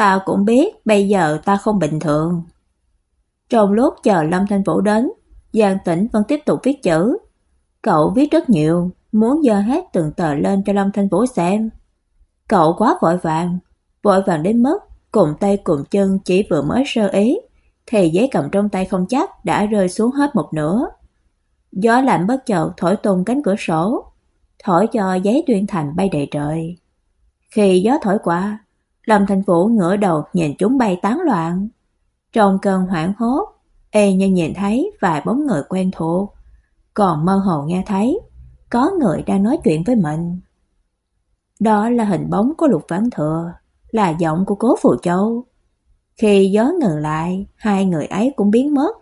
tao cũng biết bây giờ ta không bình thường. Trong lúc chờ Lâm Thanh Vũ đến, Giang Tĩnh vẫn tiếp tục viết chữ. Cậu viết rất nhiều, muốn dơ hết từng tờ lên cho Lâm Thanh Vũ xem. Cậu quá vội vàng, vội vàng đến mức cùng tay cùng chân chỉ vừa mới sơ ý, thì giấy cầm trong tay không chắc đã rơi xuống hết một nửa. Gió lạnh bất chợt thổi tung cánh cửa sổ, thổi cho giấy tuyên thành bay đầy trời. Khi gió thổi qua, Lâm Thành Vũ ngửa đầu nhìn chúng bay tán loạn. Trong cơn hoảng hốt, y như nhìn thấy vài bóng người quen thuộc, còn mơ hồ nghe thấy có người đang nói chuyện với mình. Đó là hình bóng của Lục Vãn Thừa, là giọng của Cố Phù Châu. Khi gió ngừng lại, hai người ấy cũng biến mất.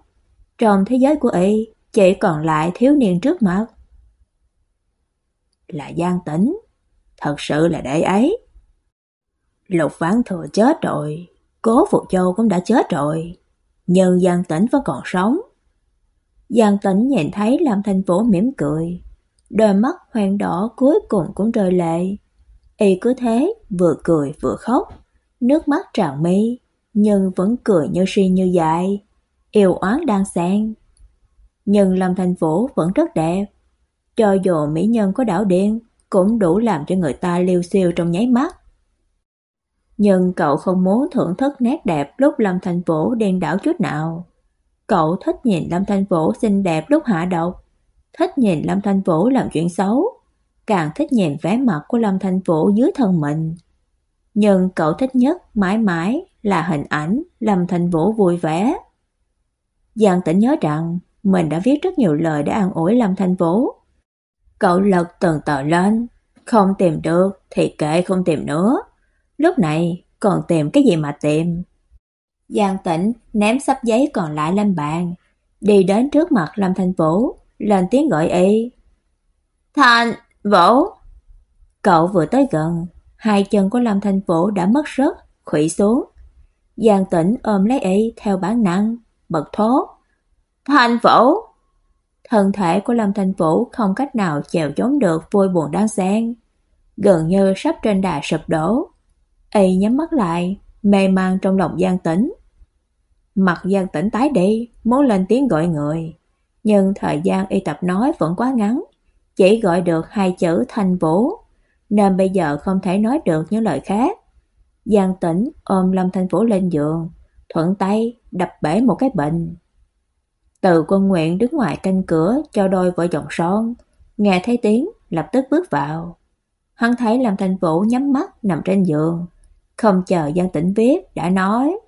Trong thế giới của y, chỉ còn lại thiếu niên trước mặt. Là Giang Tĩnh, thật sự là đệ ấy. Lục Vãn Thừa chết rồi, Cố Phụ Châu cũng đã chết rồi, nhưng Giang Tĩnh vẫn còn sống. Giang Tĩnh nhìn thấy Lâm Thanh Vũ mỉm cười, đôi mắt hoang đỏ cuối cùng cũng rơi lệ. Y cứ thế, vừa cười vừa khóc, nước mắt tràn mi, nhưng vẫn cười như si như dại, yêu oán đang xen. Nhưng Lâm thành Vũ vẫn rất đẹp, cho dù mỹ nhân có đảo điên, cũng đủ làm cho người ta liêu xiêu trong nháy mắt. Nhưng cậu không muốn thưởng thức nét đẹp lúc Lâm thành Vũ đen đảo chút nào. Cậu thích nhìn Lâm thành Vũ xinh đẹp lúc hạ độc, thích nhìn Lâm thành Vũ làm chuyện xấu, càng thích nhìn vẻ mặt của Lâm thành Vũ dưới thân mình. Nhưng cậu thích nhất mãi mãi là hình ảnh Lâm thành Vũ vui vẻ. Giang tỉnh nhớ rằng mình đã viết rất nhiều lời để an ủi Lâm thành Vũ. Cậu lật từng tờ lên, không tìm được thì kệ không tìm nữa. Lúc này còn tìm cái gì mà tìm? Giang Tĩnh ném sắp giấy còn lại lên bàn, đi đến trước mặt Lâm Thanh Vũ, lên tiếng gọi y. "Thanh Vũ!" Cậu vừa tới gần, hai chân của Lâm Thanh Vũ đã mất sức, khuỵu xuống. Giang Tĩnh ôm lấy y theo bản năng, bật thốt. "Thanh Vũ!" Thân thể của Lâm Thanh Vũ không cách nào chèo chống được vui buồn đang xen, gần như sắp trên đà sụp đổ. Y nhắm mắt lại, mê man trong lòng Giang Tĩnh. Mặt Giang Tĩnh tái đi, muốn lên tiếng gọi người, nhưng thời gian y tập nói vẫn quá ngắn, chỉ gọi được hai chữ Thanh Vũ, nên bây giờ không thể nói được những lời khác. Giang Tĩnh ôm Lâm Thanh Vũ lên giường, thuận tay đập bể một cái bình. Từ Quân Nguyện đứng ngoài canh cửa cho đôi vợ chồng son, nghe thấy tiếng lập tức bước vào. Hắn thấy Lâm Thanh Vũ nhắm mắt nằm trên giường, không chờ Giang Tĩnh viết đã nói: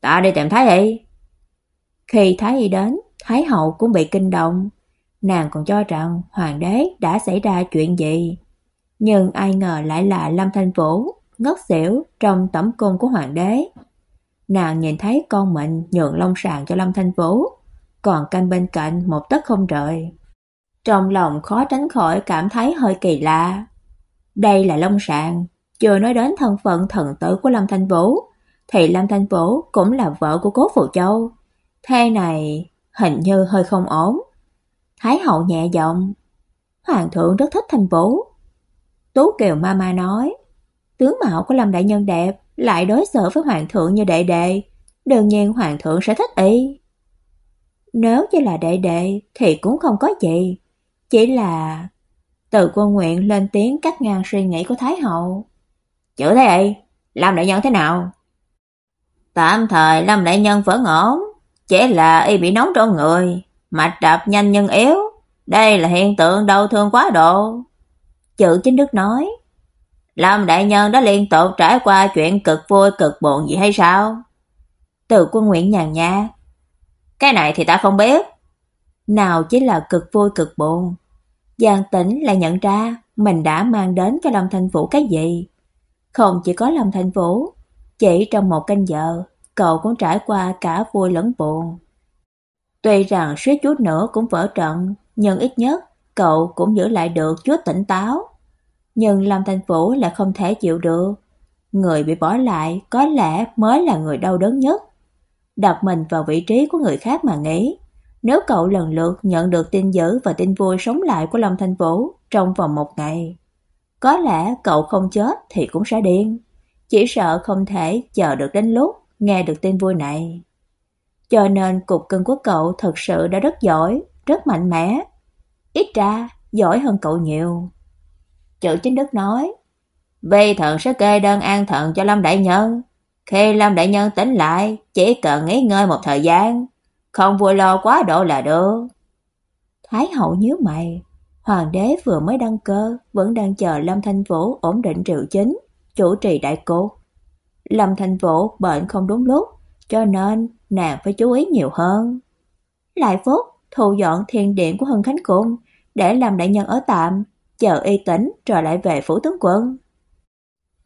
"Ta đi tìm Thái Y." Khi Thái Y đến, Thái hậu cũng bị kinh động, nàng còn cho rằng hoàng đế đã xảy ra chuyện gì, nhưng ai ngờ lại là Lâm Thanh Vũ ngất xỉu trong tẩm cung của hoàng đế. Nàng nhìn thấy con mình nhượng lông sàng cho Lâm Thanh Vũ, còn canh bên cạnh một tấc không rời. Trong lòng khó tránh khỏi cảm thấy hơi kỳ lạ. Đây là lông sàng, chưa nói đến thân phận thần tử của Lâm Thanh Vũ, thì Lâm Thanh Vũ cũng là vợ của Cố Phù Châu. Thế này hình như hơi không ổn. Thái hậu nhẹ giọng, hoàng thượng rất thích Thanh Vũ. Tú Kiều Mama nói, tướng mạo của Lâm đại nhân đẹp, lại đối xử với hoàng thượng như đệ đệ, đương nhiên hoàng thượng sẽ thích y. Nếu chỉ là đệ đệ thì cũng không có gì, chỉ là Từ Quân Nguyện lên tiếng cắt ngang suy nghĩ của Thái hậu. Chữ thế ấy, Lâm đại nhân thế nào? Tạm thời Lâm đại nhân vẫn ổn, chỉ là y bị nóng trong người, mạch đập nhanh nhưng yếu, đây là hiện tượng đau thương quá độ. Chữ chính đức nói, Lâm đại nhân đã liên tục trải qua chuyện cực vui cực buồn gì hay sao? Từ Quân Nguyện nhàn nhạt, cái này thì ta không biết. Nào chỉ là cực vui cực buồn. Giang Tĩnh lại nhận ra mình đã mang đến cho Lâm Thanh Vũ cái gì. Không chỉ có Lâm thành Vũ, Chỉ trong một canh giờ, cậu cũng trải qua cả vui lẫn buồn. Tuy rằng suýt chút nữa cũng vỡ trận, nhưng ít nhất cậu cũng giữ lại được chút tỉnh táo. Nhưng Lâm Thành Vũ lại không thể chịu được. Người bị bỏ lại có lẽ mới là người đau đớn nhất. Đặt mình vào vị trí của người khác mà nghĩ, nếu cậu lần lượt nhận được tin dữ và tin vui sống lại của Lâm Thanh Vũ trong vòng một ngày, có lẽ cậu không chết thì cũng sẽ điên, chỉ sợ không thể chờ được đến lúc nghe được tin vui này. Cho nên cục cưng của cậu thật sự đã rất giỏi, rất mạnh mẽ. Ít ra, giỏi hơn cậu nhiều. Chữ chính đức nói, Vi thần sẽ kê đơn an thận cho Lâm Đại Nhân. Khi Lâm Đại Nhân tỉnh lại, chỉ cần nghỉ ngơi một thời gian, không vui lo quá độ là được. Thái hậu nhíu mày, hoàng đế vừa mới đăng cơ, vẫn đang chờ Lâm Thanh Vũ ổn định triệu chính, chủ trì đại cục. Lâm Thanh Vũ bệnh không đúng lúc, cho nên nàng phải chú ý nhiều hơn. Lại phúc thu dọn thiên điện của Hưng Khánh Cung để làm đại nhân ở tạm, chờ y tỉnh rồi lại về phủ tướng quân.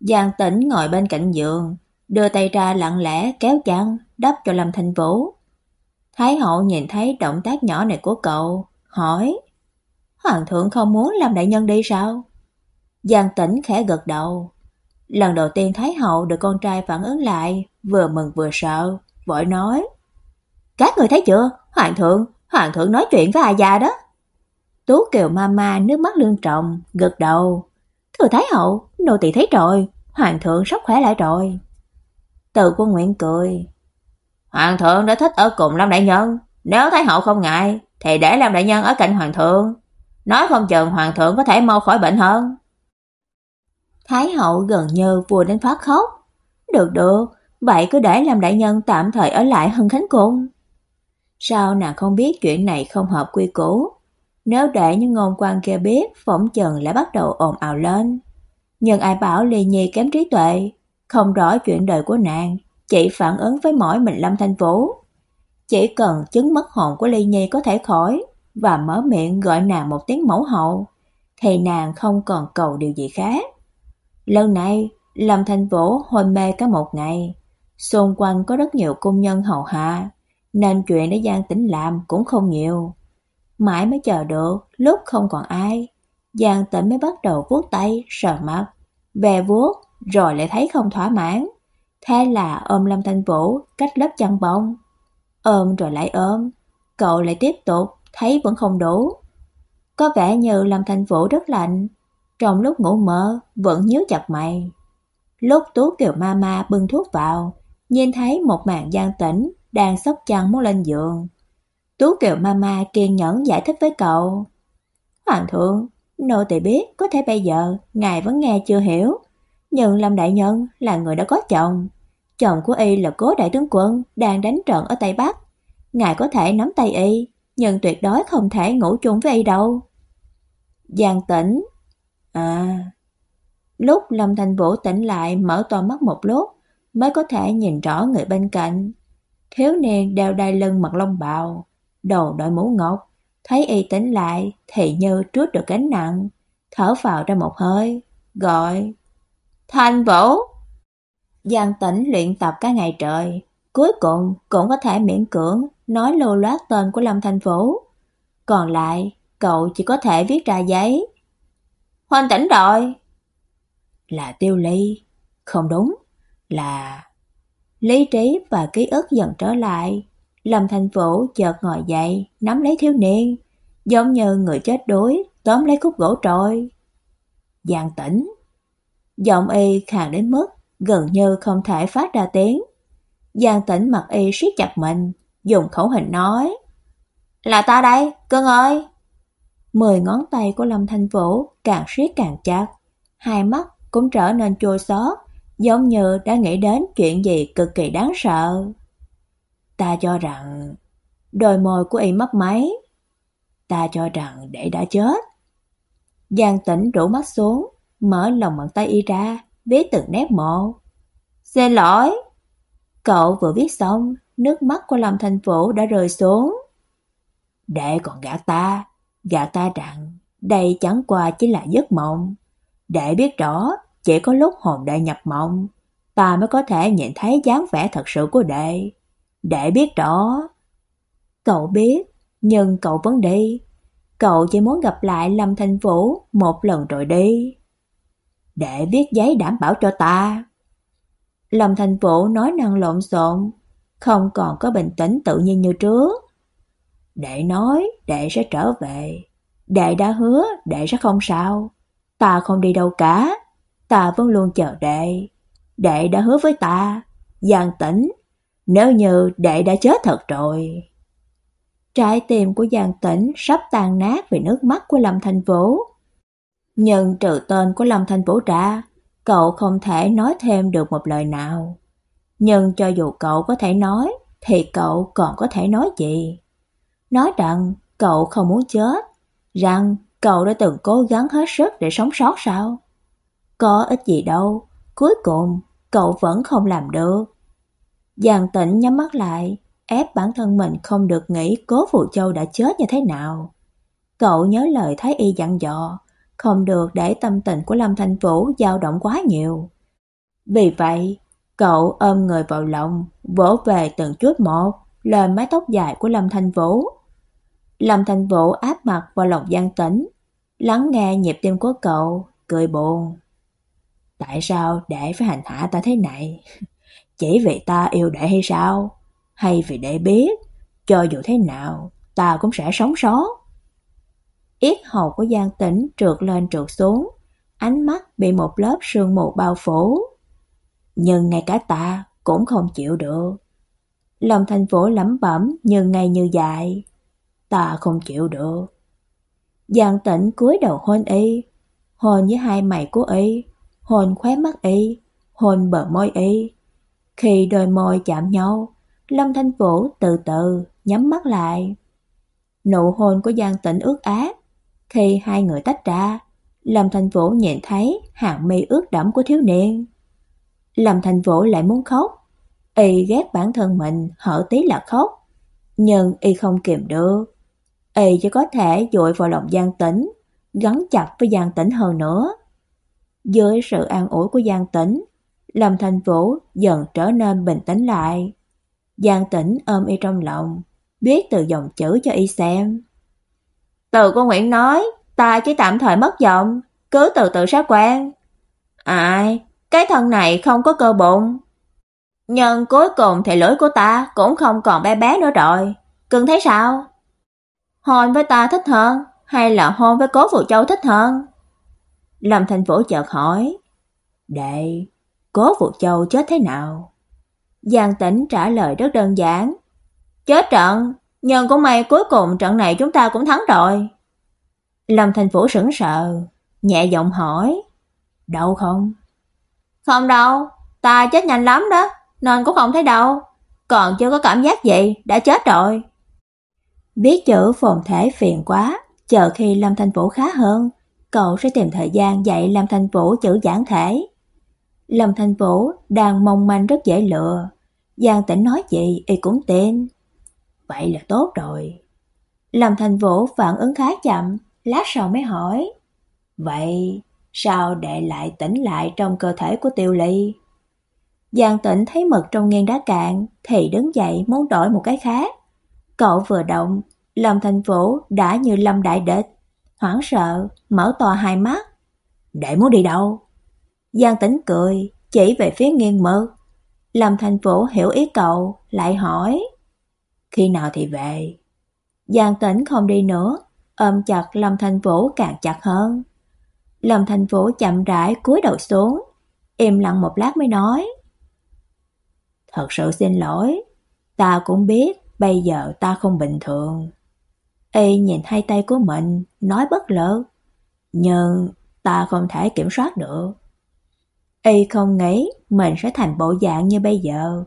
Giang Tĩnh ngồi bên cạnh giường, đưa tay ra lặng lẽ kéo chăn đắp cho Lâm Thanh Vũ. Thái hậu nhìn thấy động tác nhỏ này của cậu, hỏi: "Hoàng thượng không muốn làm đại nhân đi sao?" Giang Tĩnh khẽ gật đầu. Lần đầu tiên Thái hậu được con trai phản ứng lại, vừa mừng vừa sợ, vội nói: "Các người thấy chưa? Hoàng thượng, hoàng thượng nói chuyện với A gia đó." Tú Kiều Mama nước mắt lưng trọng, gật đầu. "Thưa Thái hậu, nô tỳ thấy rồi, hoàng thượng sắp khỏe lại rồi." Từ Quân Nguyện cười. "Hoàng thượng đã thích ở cùng Lâm đại nhân, nếu Thái hậu không ngại thì để Lâm đại nhân ở cạnh hoàng thượng, nói không chừng hoàng thượng có thể mau khỏi bệnh hơn." Thái hậu gần như vừa đến phát khóc. "Được được, vậy cứ để làm đại nhân tạm thời ở lại Hưng Khánh cung." Sao nàng không biết chuyện này không hợp quy củ? Nếu để những ngôn quan kia biết, phỏng chừng lại bắt đầu ồn ào lên. Nhưng ai bảo lê Nhi kém trí tuệ, không rõ chuyện đời của nàng, chỉ phản ứng với mỗi mình Lâm Thanh Vũ. Chỉ cần chứng mất hồn của lê Nhi có thể khỏi và mở miệng gọi nàng một tiếng mẫu hậu, thì nàng không còn cầu điều gì khác. Lần này, Lâm Thanh Vũ hôn mê cả một ngày, xung quanh có rất nhiều công nhân hầu hạ, nên chuyện để Giang Tĩnh làm cũng không nhiều. Mãi mới chờ được, lúc không còn ai, Giang Tĩnh mới bắt đầu vuốt tay, sờ mặt, về vuốt rồi lại thấy không thỏa mãn. Thế là ôm Lâm Thanh Vũ cách lớp chăn bông. Ôm rồi lại ôm, cậu lại tiếp tục, thấy vẫn không đủ. Có vẻ như Lâm thành Vũ rất lạnh, trong lúc ngủ mơ vẫn nhíu chặt mày. Lúc Tú Kiều Mama bưng thuốc vào, nhìn thấy một màn gian tĩnh đang sốc chăn muốn lên giường. Tú Kiều Mama kiên nhẫn giải thích với cậu. Hoàng thượng, nô tỳ biết có thể bây giờ ngài vẫn nghe chưa hiểu, nhưng Lâm đại nhân là người đã có chồng, chồng của y là Cố đại tướng quân đang đánh trận ở Tây Bắc, ngài có thể nắm tay y, nhưng tuyệt đối không thể ngủ chung với y đâu. Giang Tĩnh, à, lúc Lâm Thành Vũ tỉnh lại mở to mắt một lúc, mới có thể nhìn rõ người bên cạnh. Thiếu niên đeo đai lưng mặc lông bào, đầu đội mũ ngọc, thấy y tỉnh lại thì như trút được gánh nặng, thở vào ra một hơi, gọi Thanh Vũ. Giang Tĩnh luyện tập cả ngày trời, cuối cùng cũng có thể miễn cưỡng nói lô loát tên của Lâm thành Vũ. Còn lại, cậu chỉ có thể viết ra giấy. hoàn tỉnh rồi. Là Tiêu Ly, không đúng, là lý trí và ký ức dần trở lại. Lâm thành Vũ chợt ngồi dậy, nắm lấy thiếu niên, giống như người chết đuối tóm lấy khúc gỗ trôi. Giang tỉnh Giọng y khàn đến mức gần như không thể phát ra tiếng. Giang tỉnh mặt y siết chặt mình, dùng khẩu hình nói. Là ta đây, cưng ơi! Mười ngón tay của Lâm Thanh Vũ càng siết càng chặt, hai mắt cũng trở nên chua xót, giống như đã nghĩ đến chuyện gì cực kỳ đáng sợ. Ta cho rằng đôi môi của y mất máy. Ta cho rằng để đã chết. Giang Tĩnh rủ mắt xuống, mở lòng bàn tay y ra, viết từng nét một. Xin lỗi. Cậu vừa viết xong, nước mắt của Lâm Thành phổ đã rơi xuống. Đệ còn gã ta, gã ta rằng đây chẳng qua chỉ là giấc mộng. Đệ biết rõ, chỉ có lúc hồn đệ nhập mộng, ta mới có thể nhìn thấy dáng vẻ thật sự của đệ. Đệ biết rõ. Cậu biết, nhưng cậu vẫn đi. Cậu chỉ muốn gặp lại Lâm thành Vũ một lần rồi đi. Đệ viết giấy đảm bảo cho ta. Lâm thành Vũ nói năng lộn xộn, không còn có bình tĩnh tự nhiên như trước. Đệ nói đệ sẽ trở về. Đệ đã hứa đệ sẽ không sao. Ta không đi đâu cả. Ta vẫn luôn chờ đệ. Đệ đã hứa với ta. Giang tĩnh. Nếu như đệ đã chết thật rồi. Trái tim của Giang tĩnh sắp tan nát vì nước mắt của Lâm Thanh Vũ. Nhưng trừ tên của Lâm Thanh Vũ ra, cậu không thể nói thêm được một lời nào. Nhưng cho dù cậu có thể nói, thì cậu còn có thể nói gì? Nói rằng cậu không muốn chết, rằng cậu đã từng cố gắng hết sức để sống sót sao? Có ích gì đâu, cuối cùng cậu vẫn không làm được. Giang tĩnh nhắm mắt lại, ép bản thân mình không được nghĩ cố Phụ Châu đã chết như thế nào. Cậu nhớ lời Thái Y dặn dò, không được để tâm tình của Lâm Thanh Vũ dao động quá nhiều. Vì vậy, cậu ôm người vào lòng, vỗ về từng chút một lên mái tóc dài của Lâm Thanh Vũ. Lâm Thanh Vũ áp mặt vào lòng Giang Tĩnh, lắng nghe nhịp tim của cậu, cười buồn. Tại sao để phải hành hạ ta thế này? Chỉ vì ta yêu đệ hay sao? Hay vì đệ biết, cho dù thế nào, ta cũng sẽ sống sót. Yết hầu của Giang Tĩnh trượt lên trượt xuống, ánh mắt bị một lớp sương mù bao phủ. Nhưng ngay cả ta cũng không chịu được. Lòng thành phố lẩm bẩm như ngày như dại. Ta không chịu được. Giang tỉnh cúi đầu hôn y, hôn với hai mày của y, hôn khóe mắt y, hôn bờ môi y. Khi đôi môi chạm nhau, Lâm Thanh Vũ từ từ nhắm mắt lại. Nụ hôn của Giang Tĩnh ướt át, khi hai người tách ra, Lâm Thành Vũ nhìn thấy hàng mi ướt đẫm của thiếu niên. Lâm Thành Vũ lại muốn khóc. Y ghét bản thân mình hở tí là khóc. Nhưng Y không kiềm được. Y chỉ có thể dội vào lòng Giang Tĩnh, gắn chặt với Giang Tĩnh hơn nữa. Dưới sự an ủi của Giang Tĩnh, Lâm Thành Vũ dần trở nên bình tĩnh lại. Giang Tĩnh ôm Y trong lòng, biết từ dòng chữ cho Y xem. Từ cô Nguyễn nói, ta chỉ tạm thời mất giọng, cứ từ từ sẽ quen. Ai, cái thân này không có cơ bụng. Nhưng cuối cùng thì lưỡi của ta cũng không còn bé bé nữa rồi. Cưng thấy sao? Hôn với ta thích hơn hay là hôn với Cố Phụ Châu thích hơn? Lâm Thành Vũ chợt hỏi. Đệ, Cố Phụ Châu chết thế nào? Giang Tĩnh trả lời rất đơn giản. Chết trận, nhưng cũng may cuối cùng trận này chúng ta cũng thắng rồi. Lâm Thành Vũ sững sờ, nhẹ giọng hỏi, "Đau không?" "Không đâu, ta chết nhanh lắm đó, nên cũng không thấy đâu, còn chưa có cảm giác gì, đã chết rồi." Biết chữ phồn thể phiền quá, chờ khi Lâm Thành Vũ khá hơn, cậu sẽ tìm thời gian dạy Lâm Thành Vũ chữ giản thể. Lâm Thành Vũ đang mong manh rất dễ lựa, Giang Tĩnh nói gì y cũng tin. Vậy là tốt rồi. Lâm Thành Vũ phản ứng khá chậm, lát sau mới hỏi. Vậy sao đệ lại tỉnh lại trong cơ thể của Tiêu Ly? Giang Tĩnh thấy mực trong ngang đá cạn thì đứng dậy muốn đổi một cái khác. Cậu vừa động, Lâm Thành Vũ đã như lâm đại địch, hoảng sợ, mở to hai mắt. Đệ muốn đi đâu? Giang Tĩnh cười, chỉ về phía nghiêng mực. Lâm Thành Vũ hiểu ý cậu, lại hỏi. Khi nào thì về? Giang Tĩnh không đi nữa, ôm chặt Lâm Thành Vũ càng chặt hơn. Lâm thành Vũ chậm rãi cúi đầu xuống, im lặng một lát mới nói: "Thật sự xin lỗi, ta cũng biết bây giờ ta không bình thường." Y nhìn hai tay của mình, nói bất lực, nhưng ta không thể kiểm soát được. Y không nghĩ mình sẽ thành bộ dạng như bây giờ,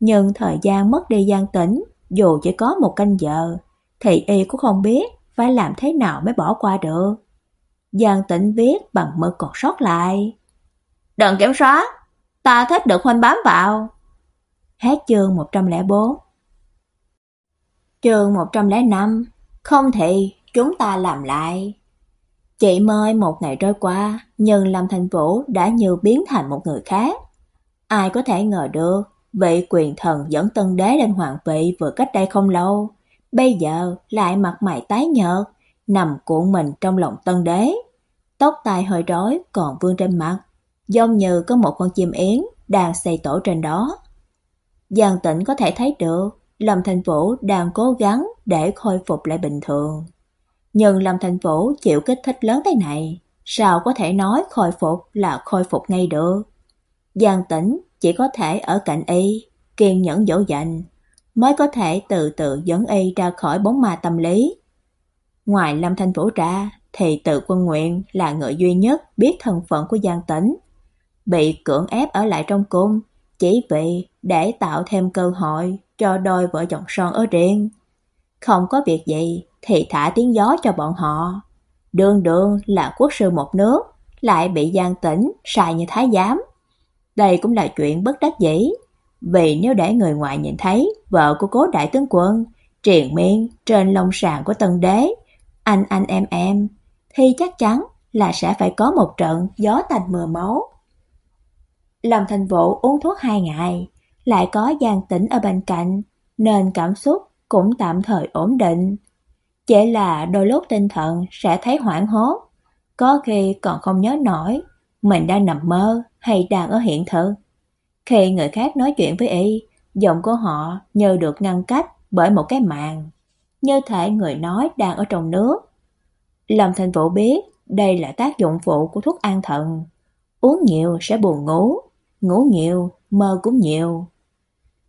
nhưng thời gian mất đi gian tĩnh dù chỉ có một canh giờ, thì y cũng không biết phải làm thế nào mới bỏ qua được. Giang Tĩnh viết bằng mực còn sót lại. Đừng kiểm soát, ta thích được huynh bám vào. Hết chương 104 Chương 105 Không thì chúng ta làm lại. Chị mới một ngày trôi qua, nhưng Lâm Thành Vũ đã như biến thành một người khác. Ai có thể ngờ được, vị quyền thần dẫn tân đế lên hoàng vị vừa cách đây không lâu, bây giờ lại mặt mày tái nhợt, nằm cuộn mình trong lòng tân đế. Tóc tai hơi rối còn vương trên mặt, giống như có một con chim yến đang xây tổ trên đó. Giang Tĩnh có thể thấy được, Lâm Thành Vũ đang cố gắng để khôi phục lại bình thường. Nhưng Lâm Thành Vũ chịu kích thích lớn thế này, sao có thể nói khôi phục là khôi phục ngay được. Giang Tĩnh chỉ có thể ở cạnh y, kiên nhẫn dỗ dành, mới có thể từ từ dẫn y ra khỏi bóng ma tâm lý. Ngoài Lâm Thanh Vũ ra, thì Tự Quân Nguyện là người duy nhất biết thân phận của Giang Tĩnh. Bị cưỡng ép ở lại trong cung, chỉ vì để tạo thêm cơ hội cho đôi vợ chồng son ở riêng. Không có việc gì thì thả tiếng gió cho bọn họ. Đường đường là quốc sư một nước, lại bị Giang Tĩnh sai như thái giám. Đây cũng là chuyện bất đắc dĩ, vì nếu để người ngoài nhìn thấy vợ của cố đại tướng quân triền miên trên lông sàn của tân đế, anh anh em em, thì chắc chắn là sẽ phải có một trận gió tanh mưa máu. Lâm Thành Vũ uống thuốc hai ngày, lại có Giang Tĩnh ở bên cạnh, nên cảm xúc cũng tạm thời ổn định. Chỉ là đôi lúc tinh thần sẽ thấy hoảng hốt, có khi còn không nhớ nổi mình đang nằm mơ hay đang ở hiện thực. Khi người khác nói chuyện với y, giọng của họ như được ngăn cách bởi một cái màn, như thể người nói đang ở trong nước. Lâm Thành Vũ biết đây là tác dụng phụ của thuốc an thần. Uống nhiều sẽ buồn ngủ, ngủ nhiều, mơ cũng nhiều.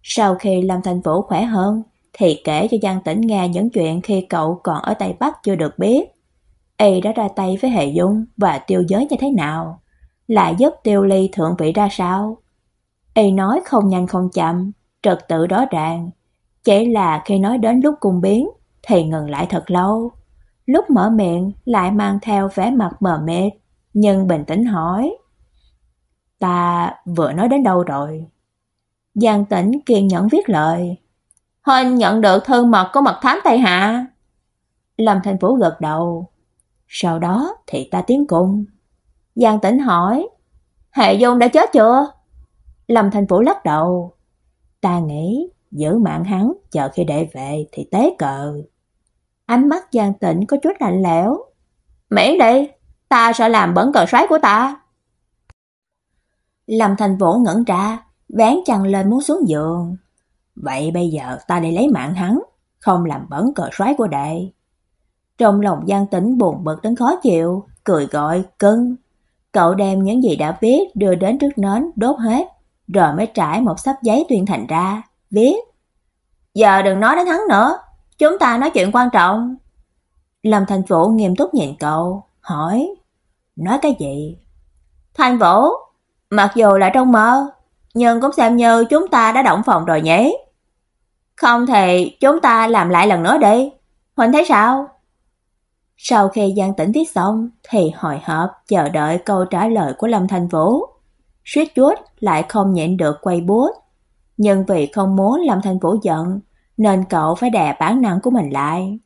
Sau khi Lâm Thành Vũ khỏe hơn, thì kể cho Giang Tĩnh nghe những chuyện khi cậu còn ở Tây Bắc chưa được biết. Y đã ra tay với Hệ Dung và tiêu giới như thế nào, lại giúp tiêu ly thượng vị ra sao. Y nói không nhanh không chậm, trật tự rõ ràng, chỉ là khi nói đến lúc cung biến thì ngừng lại thật lâu. Lúc mở miệng lại mang theo vẻ mặt mờ mịt, nhưng bình tĩnh hỏi: "Ta vừa nói đến đâu rồi?" Giang Tĩnh kiên nhẫn viết lời. Huynh nhận được thư mật của mật thám Tây Hạ. Lâm Thành Vũ gật đầu. Sau đó thì ta tiến cung. Giang Tĩnh hỏi, Hệ Dung đã chết chưa? Lâm Thành Vũ lắc đầu. Ta nghĩ giữ mạng hắn chờ khi đệ về thì tế cờ. Ánh mắt Giang Tĩnh có chút lạnh lẽo. Miễn đi, ta sợ làm bẩn cờ xoáy của ta. Lâm Thành Vũ ngẩn ra, vén chăn lên muốn xuống giường. Vậy bây giờ ta đi lấy mạng hắn, không làm bẩn cờ soái của đệ. Trong lòng Giang Tĩnh buồn bực đến khó chịu, cười gọi cưng. Cậu đem những gì đã viết đưa đến trước nến đốt hết, rồi mới trải một sắp giấy tuyên thành ra, viết. Giờ đừng nói đến hắn nữa, chúng ta nói chuyện quan trọng. Lâm Thành Vũ nghiêm túc nhìn cậu, hỏi, nói cái gì? Thành Vũ, mặc dù là trong mơ, nhưng cũng xem như chúng ta đã động phòng rồi nhé. Không thì chúng ta làm lại lần nữa đi. huynh thấy sao? Sau khi Giang Tĩnh viết xong thì hồi hộp chờ đợi câu trả lời của Lâm thành Vũ. Suýt chút lại không nhịn được quay bút. Nhưng vì không muốn Lâm thành Vũ giận nên cậu phải đè bản năng của mình lại.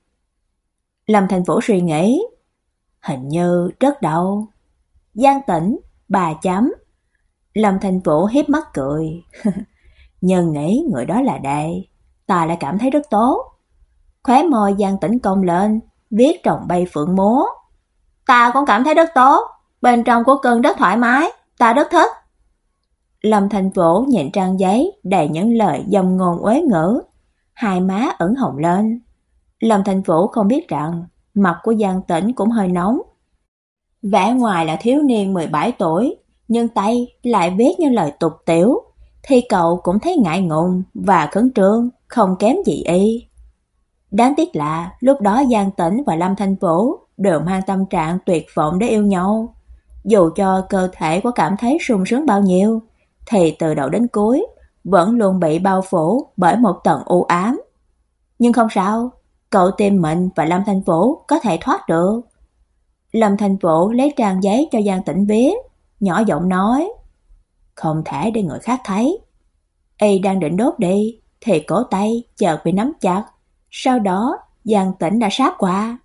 Lâm thành Vũ suy nghĩ, hình như rất đau. Giang Tĩnh, bà chấm. Lâm thành Vũ hiếp mắt cười. Nhân nghĩ người đó là đệ, ta lại cảm thấy rất tốt. Khóe môi Giang Tĩnh cong lên, viết trồng bay phượng múa. Ta cũng cảm thấy rất tốt, bên trong của cơn rất thoải mái, ta rất thích. Lâm Thành Vũ nhện trang giấy đầy những lời dòng ngôn uế ngữ, hai má ửng hồng lên. Lâm Thành Vũ không biết rằng mặt của Giang Tĩnh cũng hơi nóng. Vẻ ngoài là thiếu niên 17 tuổi, nhưng tay lại viết như lời tục tiểu, thì cậu cũng thấy ngại ngùng và khẩn trương, không kém gì y. Đáng tiếc là lúc đó Giang Tĩnh và Lâm Thanh Vũ đều mang tâm trạng tuyệt vọng để yêu nhau. Dù cho cơ thể có cảm thấy sung sướng bao nhiêu, thì từ đầu đến cuối vẫn luôn bị bao phủ bởi một tầng u ám. Nhưng không sao, cậu tìm mình và Lâm Thanh Vũ có thể thoát được. Lâm Thanh Vũ lấy trang giấy cho Giang Tĩnh viết, nhỏ giọng nói: "Không thể để người khác thấy." Y đang định đốt đi, thì cổ tay chợt bị nắm chặt, sau đó Giang Tĩnh đã sát qua.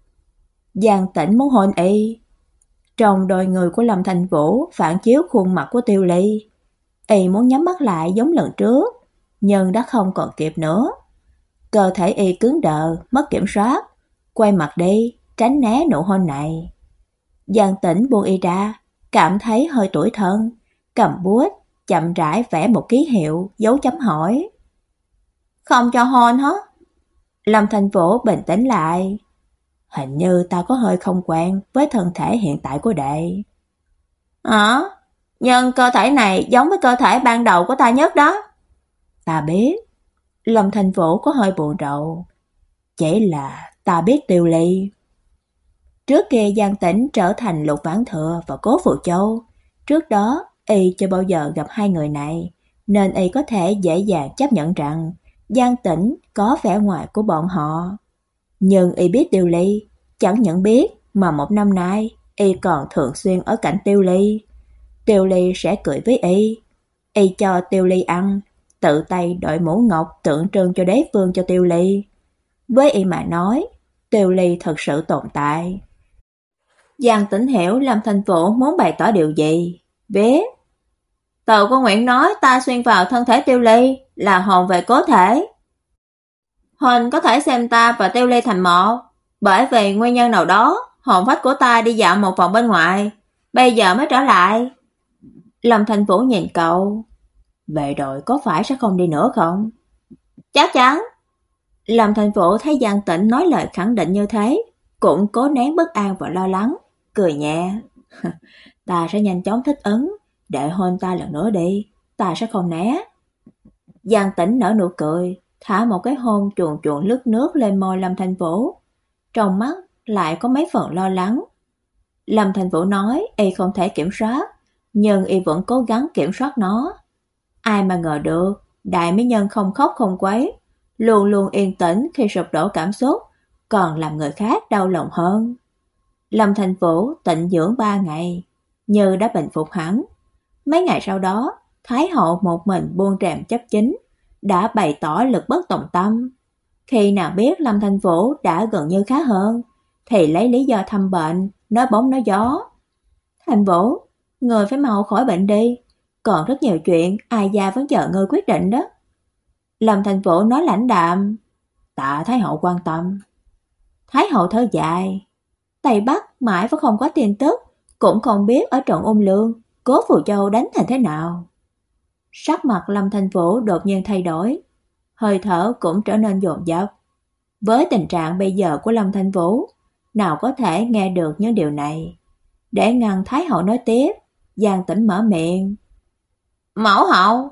Giang Tĩnh muốn hôn y. Trong đôi người của Lâm Thành Vũ phản chiếu khuôn mặt của Tiêu Ly. Y muốn nhắm mắt lại giống lần trước, nhưng đã không còn kịp nữa. Cơ thể Y cứng đờ, mất kiểm soát, quay mặt đi, tránh né nụ hôn này. Giang Tĩnh buông Y ra, cảm thấy hơi tủi thân, cầm bút, chậm rãi vẽ một ký hiệu, dấu chấm hỏi. Không cho hôn hả? Lâm Thành Vũ bình tĩnh lại. Hình như ta có hơi không quen với thân thể hiện tại của đệ. Hả? Nhưng cơ thể này giống với cơ thể ban đầu của ta nhất đó. Ta biết. Lâm Thành Vũ có hơi buồn rầu. Chỉ là ta biết tiêu ly. Trước kia Giang Tĩnh trở thành Lục Vãn Thừa và Cố Phụ Châu. Trước đó, y chưa bao giờ gặp hai người này, nên y có thể dễ dàng chấp nhận rằng Giang Tĩnh có vẻ ngoài của bọn họ. Nhưng y biết Tiêu Ly, chẳng nhận biết mà một năm nay y còn thường xuyên ở cạnh Tiêu Ly. Tiêu Ly sẽ cười với y, y cho Tiêu Ly ăn, tự tay đội mũ ngọc tượng trưng cho đế vương cho Tiêu Ly. Với y mà nói, Tiêu Ly thật sự tồn tại. Giang Tĩnh hiểu làm Thành phố muốn bày tỏ điều gì. Vế. Tàu có nguyện nói ta xuyên vào thân thể Tiêu Ly là hồn về cố thể. Hồn có thể xem ta và Tiêu Ly thành một, bởi vì nguyên nhân nào đó, hồn phách của ta đi dạo một vòng bên ngoài, bây giờ mới trở lại. Lâm Thành Vũ nhìn cậu, về đội có phải sẽ không đi nữa không? Chắc chắn. Lâm Thành Vũ thấy Giang Tĩnh nói lời khẳng định như thế, cũng cố nén bất an và lo lắng, cười nhẹ. ta sẽ nhanh chóng thích ứng, để hôn ta lần nữa đi, ta sẽ không né. Giang Tĩnh nở nụ cười, thả một cái hôn chuồn chuồn lướt nước lên môi Lâm thành Vũ. Trong mắt lại có mấy phần lo lắng. Lâm thành Vũ nói y không thể kiểm soát, nhưng y vẫn cố gắng kiểm soát nó. Ai mà ngờ được, đại mỹ nhân không khóc không quấy, luôn luôn yên tĩnh khi sụp đổ cảm xúc, còn làm người khác đau lòng hơn. Lâm Thành Vũ tịnh dưỡng ba ngày, như đã bình phục hẳn. Mấy ngày sau đó, Thái hậu một mình buông rèm chấp chính, đã bày tỏ lực bất tòng tâm. Khi nào biết Lâm Thanh Vũ đã gần như khá hơn, thì lấy lý do thăm bệnh, nói bóng nói gió. Thanh Vũ, người phải mau khỏi bệnh đi, còn rất nhiều chuyện ai gia vẫn chờ ngươi quyết định đó. Lâm thành Vũ nói lãnh đạm, tạ Thái hậu quan tâm. Thái hậu thở dài, Tây Bắc mãi vẫn không có tin tức, cũng không biết ở trận ung lương, cố Phù Châu đánh thành thế nào. Sắc mặt Lâm thành Vũ đột nhiên thay đổi, hơi thở cũng trở nên dồn dập. Với tình trạng bây giờ của Lâm Thanh Vũ, nào có thể nghe được những điều này. Để ngăn Thái hậu nói tiếp, Giang Tĩnh mở miệng. Mẫu hậu!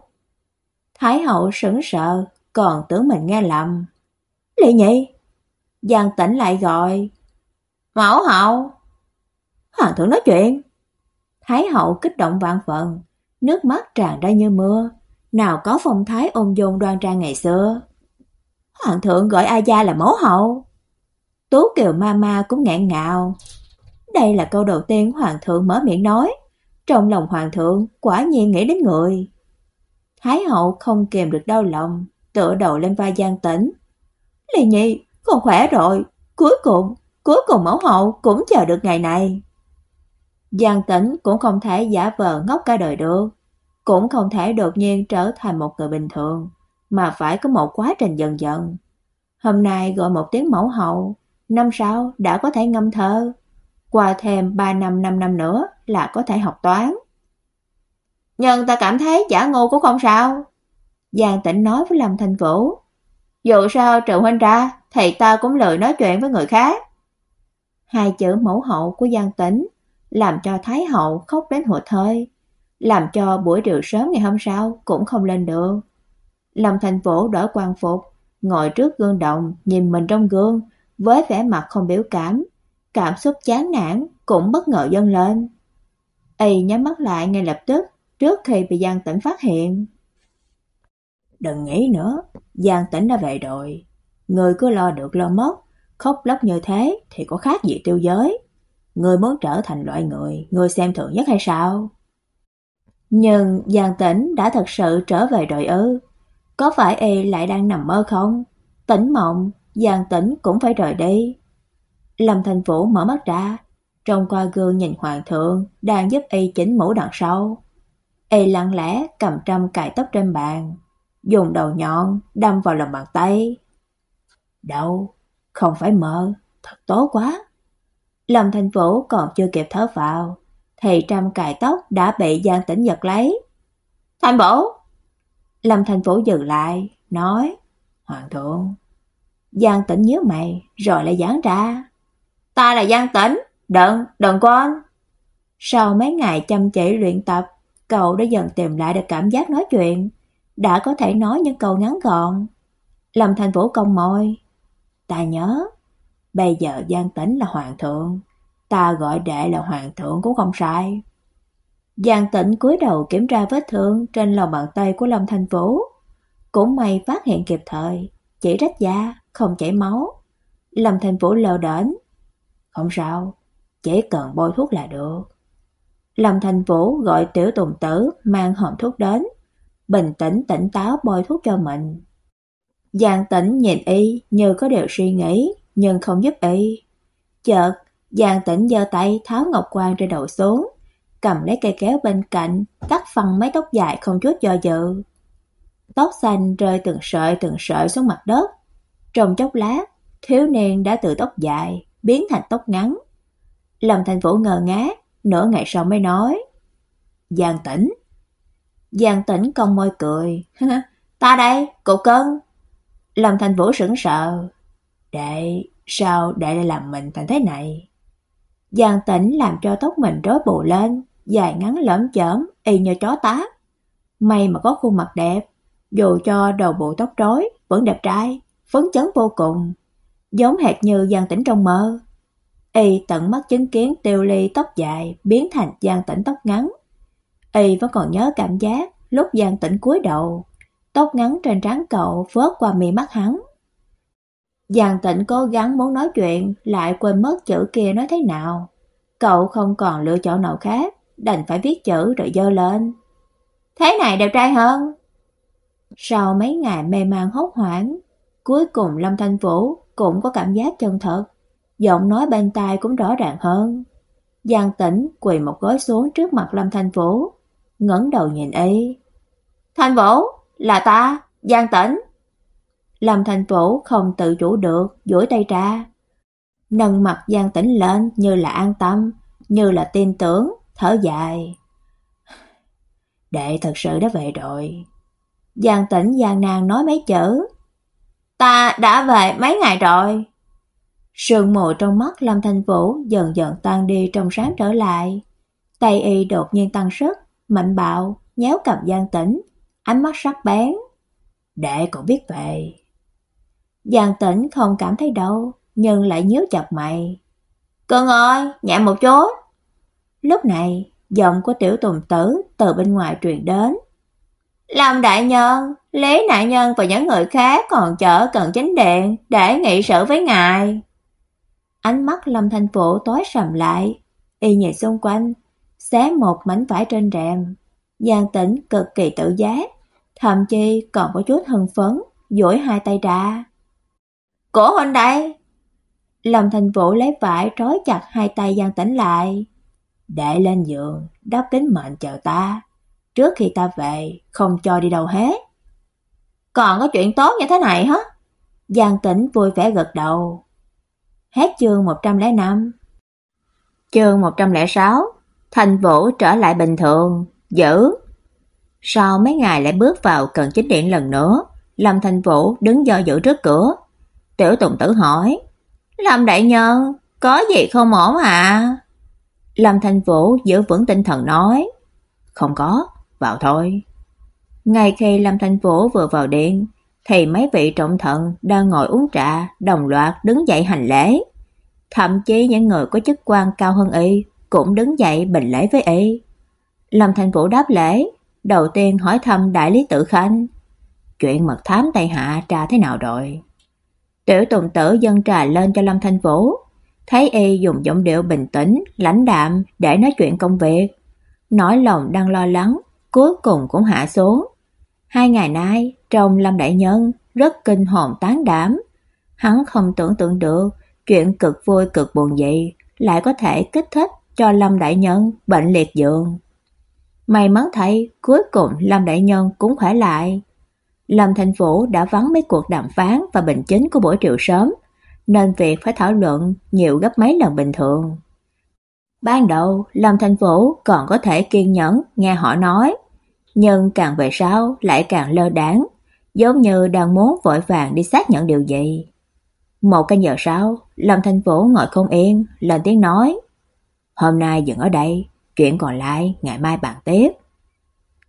Thái hậu sững sờ, còn tưởng mình nghe lầm. Lệ Nhi?" Giang Tĩnh lại gọi. Mẫu hậu! Hoàng thượng nói chuyện. Thái hậu kích động vạn phần, nước mắt tràn ra như mưa, nào có phong thái ôn dồn đoan trang ngày xưa. Hoàng thượng gọi A Gia là mẫu hậu. Tú Kiều Mama cũng ngẹn ngào. Đây là câu đầu tiên hoàng thượng mở miệng nói, trong lòng hoàng thượng quả nhiên nghĩ đến người. Thái hậu không kìm được đau lòng, tựa đầu lên vai Giang Tĩnh. "Lệ Nhi, con khỏe rồi, cuối cùng, cuối cùng mẫu hậu cũng chờ được ngày này. Giang Tĩnh cũng không thể giả vờ ngốc cả đời được, cũng không thể đột nhiên trở thành một người bình thường, mà phải có một quá trình dần dần. Hôm nay gọi một tiếng mẫu hậu, năm sau đã có thể ngâm thơ, qua thêm 3 năm 5 năm nữa là có thể học toán. Nhưng ta cảm thấy giả ngu cũng không sao. Giang Tĩnh nói với Lâm Thanh Vũ. Dù sao trừ huynh ra, thì ta cũng lười nói chuyện với người khác. Hai chữ mẫu hậu của Giang Tĩnh làm cho Thái hậu khóc đến hụt hơi, làm cho buổi rượu sớm ngày hôm sau cũng không lên được. Lâm Thành Vũ đổi quan phục, ngồi trước gương động nhìn mình trong gương với vẻ mặt không biểu cảm, cảm xúc chán nản cũng bất ngờ dâng lên. Y nhắm mắt lại ngay lập tức trước khi bị Giang Tĩnh phát hiện. Đừng nghĩ nữa, Giang Tĩnh đã về rồi. Người cứ lo được lo mất, khóc lóc như thế thì có khác gì tiêu giới. Người muốn trở thành loại người, người xem thường nhất hay sao? Nhưng Giang Tĩnh đã thật sự trở về rồi ư? Có phải y lại đang nằm mơ không? Tỉnh mộng, Giang Tĩnh cũng phải rời đi. Lâm Thành Vũ mở mắt ra, trông qua gương nhìn hoàng thượng đang giúp y chỉnh mũ đằng sau. Y lặng lẽ cầm trăm cài tóc trên bàn, dùng đầu nhọn đâm vào lòng bàn tay. Đâu, không phải mơ, thật tốt quá. Lâm Thành Vũ còn chưa kịp thở vào, thì trăm cài tóc đã bị Giang Tĩnh giật lấy. "Thành Vũ!" Lâm Thành Vũ dừng lại, nói: "Hoàng thượng." Giang Tĩnh nhíu mày, rồi lại giãn ra. "Ta là Giang Tĩnh, đừng, đừng quên." Sau mấy ngày chăm chỉ luyện tập, cậu đã dần tìm lại được cảm giác nói chuyện, đã có thể nói những câu ngắn gọn. Lâm Thành Vũ cong môi, "Ta nhớ, bây giờ Giang Tĩnh là hoàng thượng, ta gọi đệ là hoàng thượng cũng không sai." Giang Tĩnh cúi đầu kiểm tra vết thương trên lòng bàn tay của Lâm Thành Vũ, cũng may phát hiện kịp thời, chỉ rách da, không chảy máu. Lâm Thành Vũ lờ đễnh, "Không sao, chỉ cần bôi thuốc là được." Lâm Thành Vũ gọi Tiểu Tùng Tử mang hòm thuốc đến, bình tĩnh tỉnh táo bôi thuốc cho mình. Giang Tĩnh nhìn y như có điều suy nghĩ, nhưng không giúp y. Chợt, Giang Tĩnh giơ tay tháo ngọc quan trên đầu xuống, cầm lấy cây kéo bên cạnh, cắt phần mái tóc dài không chút do dự. Tóc xanh rơi từng sợi từng sợi xuống mặt đất. Trong chốc lát, thiếu niên đã từ tóc dài biến thành tóc ngắn. Lâm Thành Vũ ngờ ngác, nửa ngày sau mới nói: "Giang Tĩnh." Giang Tĩnh cong môi cười, "Ta đây, cậu cân." Lâm Thành Vũ sững sờ, "Đệ, sao đệ lại làm mình thành thế này?" Giang Tĩnh làm cho tóc mình rối bù lên, dài ngắn lởm chởm, y như chó tá. May mà có khuôn mặt đẹp, dù cho đầu bộ tóc rối vẫn đẹp trai, phấn chấn vô cùng, giống hệt như Giang Tĩnh trong mơ. Y tận mắt chứng kiến Tiêu Ly tóc dài biến thành Giang Tĩnh tóc ngắn. Y vẫn còn nhớ cảm giác lúc Giang Tĩnh cúi đầu, tóc ngắn trên trán cậu phớt qua mi mắt hắn. Giang Tĩnh cố gắng muốn nói chuyện, lại quên mất chữ kia nói thế nào. Cậu không còn lựa chọn nào khác, đành phải viết chữ rồi dơ lên. Thế này đẹp trai hơn. Sau mấy ngày mê man hốt hoảng, cuối cùng Lâm Thanh Vũ cũng có cảm giác chân thật, giọng nói bên tai cũng rõ ràng hơn. Giang Tĩnh quỳ một gối xuống trước mặt Lâm Thanh Vũ, ngẩng đầu nhìn y. "Thanh Vũ, là ta, Giang Tĩnh." Lâm Thanh Vũ không tự chủ được, duỗi tay ra, nâng mặt Giang Tĩnh lên như là an tâm, như là tin tưởng, thở dài. Đệ thật sự đã về rồi. Giang Tĩnh gian nan nói mấy chữ. Ta đã về mấy ngày rồi. Sương mù trong mắt Lâm Thanh Vũ dần dần tan đi trong sáng trở lại. Tay y đột nhiên tăng sức, mạnh bạo, nhéo cầm Giang Tĩnh, ánh mắt sắc bén. Đệ cũng biết về. Giang Tĩnh không cảm thấy đâu, nhưng lại nhíu chặt mày. "Cưng ơi, nhẹ một chút." Lúc này, giọng của tiểu tùng tử từ bên ngoài truyền đến. Lâm đại nhân, Lý đại nhân và những người khác còn chở cần chính điện để nghị sự với ngài. Ánh mắt Lâm Thanh Vũ tối sầm lại, y nhìn xung quanh, xé một mảnh vải trên rèm. Giang Tĩnh cực kỳ tự giác, thậm chí còn có chút hưng phấn, duỗi hai tay ra. "Cổ huynh đây." Lâm Thanh Vũ lấy vải trói chặt hai tay Giang Tĩnh lại. "Để lên giường, đắp kính mệnh chờ ta, trước khi ta về không cho đi đâu hết." "Còn có chuyện tốt như thế này hả?" Giang Tĩnh vui vẻ gật đầu. Hết chương 105. Chương 106. Thành Vũ trở lại bình thường, giữ. Sau mấy ngày lại bước vào cần chính điện lần nữa, Lâm Thành Vũ đứng do dự trước cửa. Tiểu Tùng Tử hỏi: "Lâm đại nhân, có gì không ổn à?" Lâm Thành Vũ giữ vững tinh thần nói: "Không có, vào thôi." Ngay khi Lâm Thành Vũ vừa vào điện, thì mấy vị trọng thần đang ngồi uống trà, đồng loạt đứng dậy hành lễ. Thậm chí những người có chức quan cao hơn y cũng đứng dậy bình lễ với y. Lâm Thành Vũ đáp lễ, đầu tiên hỏi thăm đại lý tự khanh, chuyện mật thám Tây Hạ trà thế nào rồi? Tiểu Tùng Tử dâng trà lên cho Lâm Thanh Vũ, thấy y dùng giọng điệu bình tĩnh, lãnh đạm để nói chuyện công việc, nói lòng đang lo lắng, cuối cùng cũng hạ xuống. Hai ngày nay, trong Lâm đại nhân rất kinh hồn tán đảm, hắn không tưởng tượng được chuyện cực vui cực buồn vậy lại có thể kích thích cho Lâm đại nhân bệnh liệt giường. May mắn thay, cuối cùng Lâm Đại Nhân cũng khỏe lại. Lâm Thành Vũ đã vắng mấy cuộc đàm phán và bệnh chính của buổi triệu sớm, nên việc phải thảo luận nhiều gấp mấy lần bình thường. Ban đầu, Lâm Thành Vũ còn có thể kiên nhẫn nghe họ nói, nhưng càng về sau lại càng lơ đãng, giống như đang muốn vội vàng đi xác nhận điều gì. Một canh giờ sau, Lâm Thành Vũ ngồi không yên, lên tiếng nói: "Hôm nay dừng ở đây, chuyện còn lại ngày mai bàn tiếp."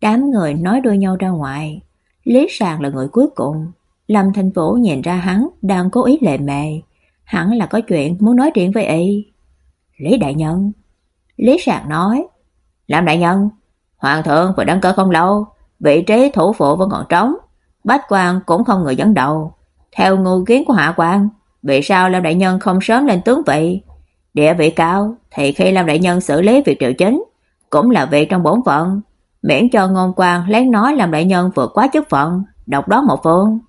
Đám người nói đôi nhau ra ngoài, Lý Sàng là người cuối cùng. Lâm Thành Vũ nhìn ra hắn đang cố ý lề mề, hẳn là có chuyện muốn nói chuyện với y. Lý đại nhân. Lý sạc nói, "Lâm đại nhân, hoàng thượng vừa đăng cơ không lâu, vị trí thủ phủ vẫn còn trống, bách quan cũng không người dẫn đầu. Theo ngu kiến của hạ quan, vì sao Lâm đại nhân không sớm lên tướng vị? Địa vị cao thì khi Lâm đại nhân xử lý việc triều chính cũng là việc trong bổn phận, miễn cho ngôn quan lén nói làm đại nhân vượt quá chức phận, độc đó một phương.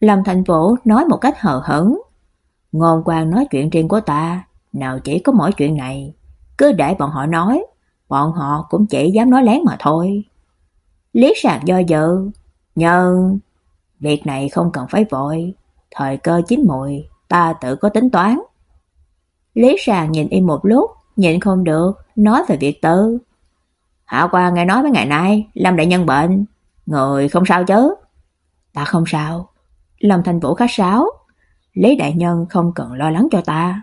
Lâm Thành Vũ nói một cách hờ hững. Ngôn quan nói chuyện riêng của ta, nào chỉ có mỗi chuyện này, cứ để bọn họ nói, bọn họ cũng chỉ dám nói lén mà thôi. Lý Sạc do dự, nhưng việc này không cần phải vội, thời cơ chín muồi, ta tự có tính toán. Lý Sạc nhìn im một lúc, nhịn không được, nói về việc tư. Hạ qua nghe nói mấy ngày nay Lâm đại nhân bệnh, người không sao chứ? Ta không sao. Lâm Thành Vũ khách sáo, Lý đại nhân không cần lo lắng cho ta.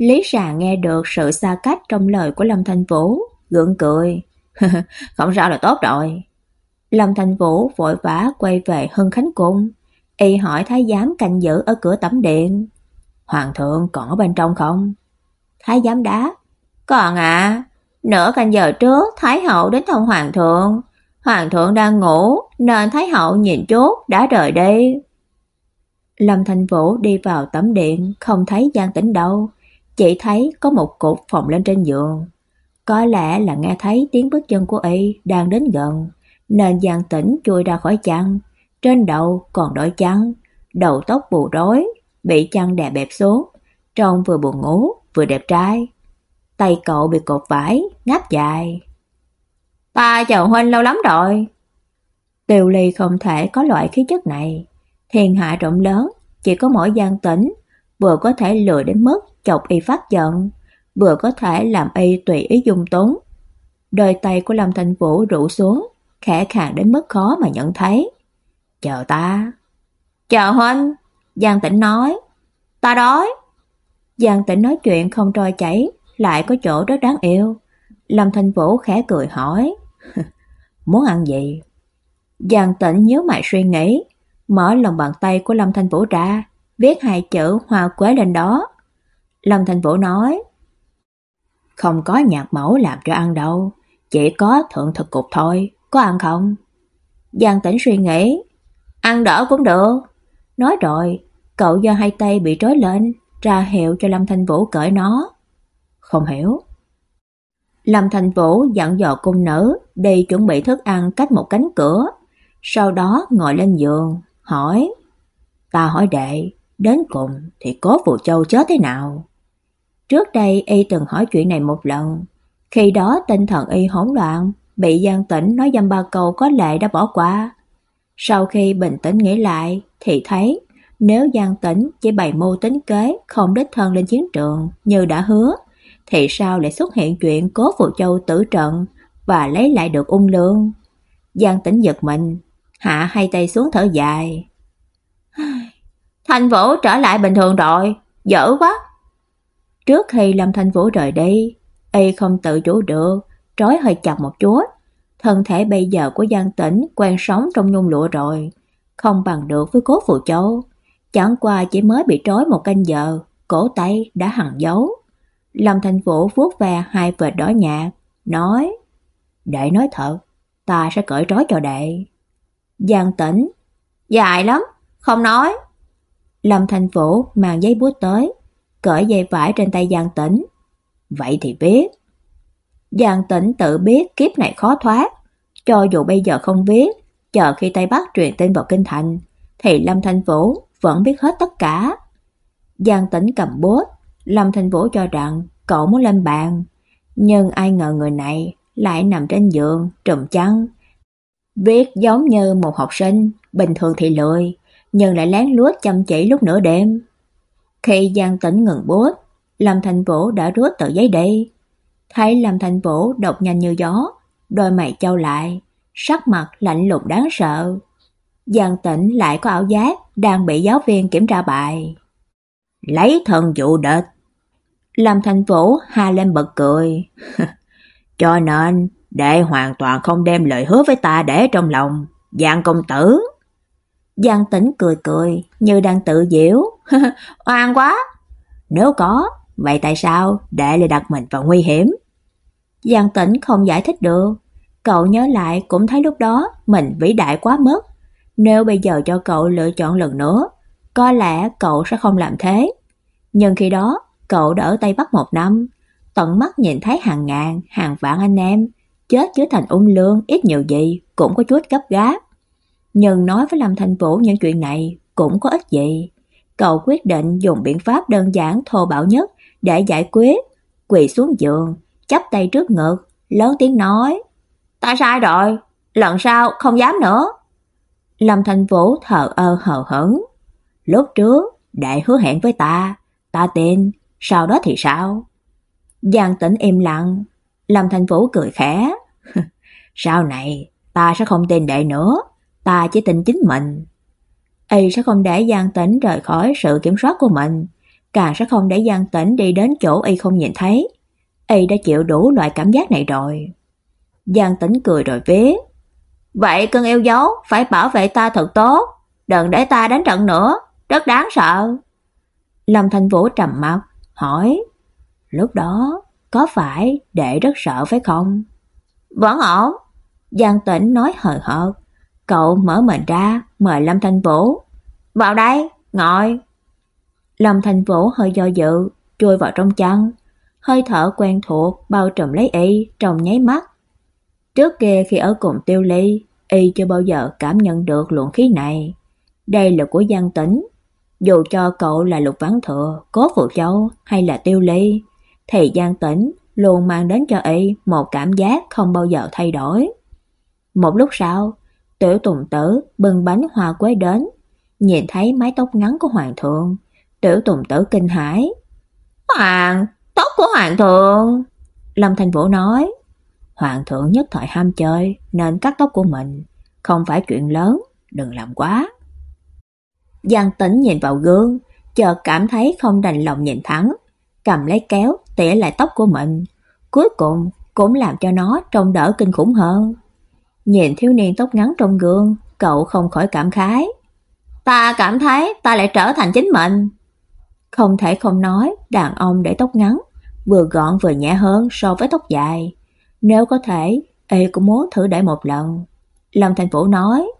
Lý Sà nghe được sự xa cách trong lời của Lâm Thành Vũ, gượng cười. không sao là tốt rồi. Lâm Thành Vũ vội vã quay về Hưng Khánh Cung, y hỏi thái giám canh giữ ở cửa tẩm điện. Hoàng thượng còn ở bên trong không? Thái giám đáp, còn ạ. Nửa canh giờ trước, Thái hậu đến thăm hoàng thượng. Hoàng thượng đang ngủ, nên Thái hậu nhìn chút đã rời đi. Lâm Thành Vũ đi vào tẩm điện, không thấy Giang Tĩnh đâu, chỉ thấy có một cột phòng lên trên giường. Có lẽ là nghe thấy tiếng bước chân của y đang đến gần, nên Giang Tĩnh chui ra khỏi chăn, trên đầu còn đội chăn, đầu tóc bù rối, bị chăn đè bẹp xuống, trông vừa buồn ngủ vừa đẹp trai. Tay cậu bị cột vải, ngáp dài. Ta chờ huynh lâu lắm rồi. Tiêu ly không thể có loại khí chất này. Thiên hạ rộng lớn, chỉ có mỗi giang tỉnh, vừa có thể lừa đến mức chọc y phát giận, vừa có thể làm y tùy ý dung túng. Đôi tay của Lâm Thanh Vũ rũ xuống, khẽ khàng đến mức khó mà nhận thấy. Chờ ta. Chờ huynh. Giang Tĩnh nói. Ta đói. Giang Tĩnh nói chuyện không trôi chảy, lại có chỗ rất đáng yêu. Lâm Thanh Vũ khẽ cười hỏi, muốn ăn gì? Giang Tĩnh nhớ mày suy nghĩ, mở lòng bàn tay của Lâm Thanh Vũ ra, viết hai chữ hoa quế lên đó. Lâm Thanh Vũ nói, không có nhạc mẫu làm cho ăn đâu, chỉ có thượng thực cục thôi, có ăn không? Giang Tĩnh suy nghĩ, ăn đỡ cũng được. Nói rồi, cậu do hai tay bị trói lên, ra hiệu cho Lâm Thanh Vũ cởi nó. Không hiểu. Lâm Thành Vũ dặn dò cung nữ đi chuẩn bị thức ăn cách một cánh cửa, sau đó ngồi lên giường, hỏi: "Ta hỏi đệ, đến cùng thì Cố Phù Châu chết thế nào?" Trước đây y từng hỏi chuyện này một lần, khi đó tinh thần y hỗn loạn, bị Giang Tĩnh nói dăm ba câu có lệ đã bỏ qua. Sau khi bình tĩnh nghĩ lại thì thấy nếu Giang Tĩnh chỉ bày mưu tính kế không đích thân lên chiến trường như đã hứa thì sao lại xuất hiện chuyện Cố Phụ Châu tử trận và lấy lại được ung lương? Giang Tĩnh giật mình, hạ hai tay xuống thở dài. Thanh Vũ trở lại bình thường rồi, dở quá. Trước khi Lâm Thanh Vũ rời đi, y không tự chủ được, trói hơi chặt một chút. Thân thể bây giờ của Giang Tĩnh quen sống trong nhung lụa rồi, không bằng được với Cố Phụ Châu. Chẳng qua chỉ mới bị trói một canh giờ, cổ tay đã hằn dấu. Lâm thanh Vũ vuốt ve hai vệt đỏ nhạt, nói: "Đệ nói thật, ta sẽ cởi trói cho đệ." Giang Tĩnh: "Dài lắm, không nói." Lâm thanh Vũ mang giấy bút tới, cởi dây vải trên tay Giang Tĩnh. "Vậy thì biết." Giang Tĩnh tự biết kiếp này khó thoát, cho dù bây giờ không biết, chờ khi Tây Bắc truyền tin vào kinh thành, thì Lâm Thành Vũ vẫn biết hết tất cả. Giang Tĩnh cầm bút, Lâm Thành Vũ cho rằng cậu muốn lên bàn, nhưng ai ngờ người này lại nằm trên giường, trùm chăn. Viết giống như một học sinh, bình thường thì lười, nhưng lại lén lút chăm chỉ lúc nửa đêm. Khi Giang Tĩnh ngừng bút, Lâm Thành Vũ đã rút tờ giấy đi. Thấy Lâm Thành Vũ đọc nhanh như gió, đôi mày trao lại, sắc mặt lạnh lùng đáng sợ. Giang Tĩnh lại có ảo giác đang bị giáo viên kiểm tra bài. Lấy thần dụ địch. Lâm Thành Vũ ha lên bật cười. Cho nên, đệ hoàn toàn không đem lời hứa với ta để trong lòng. Giang công tử. Giang Tĩnh cười cười như đang tự giễu. Oan quá. Nếu có, vậy tại sao đệ lại đặt mình vào nguy hiểm? Giang Tĩnh không giải thích được. Cậu nhớ lại cũng thấy lúc đó mình vĩ đại quá mất. Nếu bây giờ cho cậu lựa chọn lần nữa, có lẽ cậu sẽ không làm thế. Nhưng khi đó, cậu đã ở Tây Bắc một năm, tận mắt nhìn thấy hàng ngàn, hàng vạn anh em chết dưới thành ung lương ít nhiều gì cũng có chút gấp gáp. Nhưng nói với Lâm Thành Vũ những chuyện này cũng có ích gì. Cậu quyết định dùng biện pháp đơn giản thô bạo nhất để giải quyết, quỳ xuống giường, chắp tay trước ngực, lớn tiếng nói: "Ta sai rồi, lần sau không dám nữa." Lâm Thành Vũ thở ơ hờ hững. Lúc trước, đại hứa hẹn với ta, ta tin, sau đó thì sao? Giang Tĩnh im lặng, Lâm Thành Vũ cười khẽ. sau này, ta sẽ không tin đệ nữa, ta chỉ tin chính mình. Y sẽ không để Giang Tĩnh rời khỏi sự kiểm soát của mình, càng sẽ không để Giang Tĩnh đi đến chỗ y không nhìn thấy. Y đã chịu đủ loại cảm giác này rồi. Giang Tĩnh cười rồi vế. Vậy cưng yêu dấu phải bảo vệ ta thật tốt, đừng để ta đánh trận nữa, rất đáng sợ. Lâm Thanh Vũ trầm mặt, hỏi, lúc đó có phải đệ rất sợ phải không? Vẫn ổn. Giang Tĩnh nói hờ hợt, cậu mở mình ra, mời Lâm Thanh Vũ. Vào đây, ngồi. Lâm Thanh Vũ hơi do dự, chui vào trong chăn, hơi thở quen thuộc bao trùm lấy y trong nháy mắt. Trước kia khi ở cùng Tiêu Ly, y chưa bao giờ cảm nhận được luồng khí này. Đây là của Giang Tĩnh. Dù cho cậu là Lục Vãn Thừa, Cố Phụ Châu hay là Tiêu Ly, thì Giang Tĩnh luôn mang đến cho y một cảm giác không bao giờ thay đổi. Một lúc sau, Tiểu Tùng Tử bưng bánh hoa quế đến, nhìn thấy mái tóc ngắn của hoàng thượng, Tiểu Tùng Tử kinh hãi. "Hoàng, tóc của hoàng thượng!" Lâm Thành Vũ nói. Hoàng thượng nhất thời ham chơi nên cắt tóc của mình, không phải chuyện lớn, đừng làm quá. Giang Tĩnh nhìn vào gương, chợt cảm thấy không đành lòng nhìn thẳng, cầm lấy kéo tỉa lại tóc của mình, cuối cùng cũng làm cho nó trông đỡ kinh khủng hơn. Nhìn thiếu niên tóc ngắn trong gương, cậu không khỏi cảm khái. Ta cảm thấy ta lại trở thành chính mình. Không thể không nói, đàn ông để tóc ngắn, vừa gọn vừa nhẹ hơn so với tóc dài. Nếu có thể, y cũng muốn thử để một lần. Lâm Thành Vũ nói,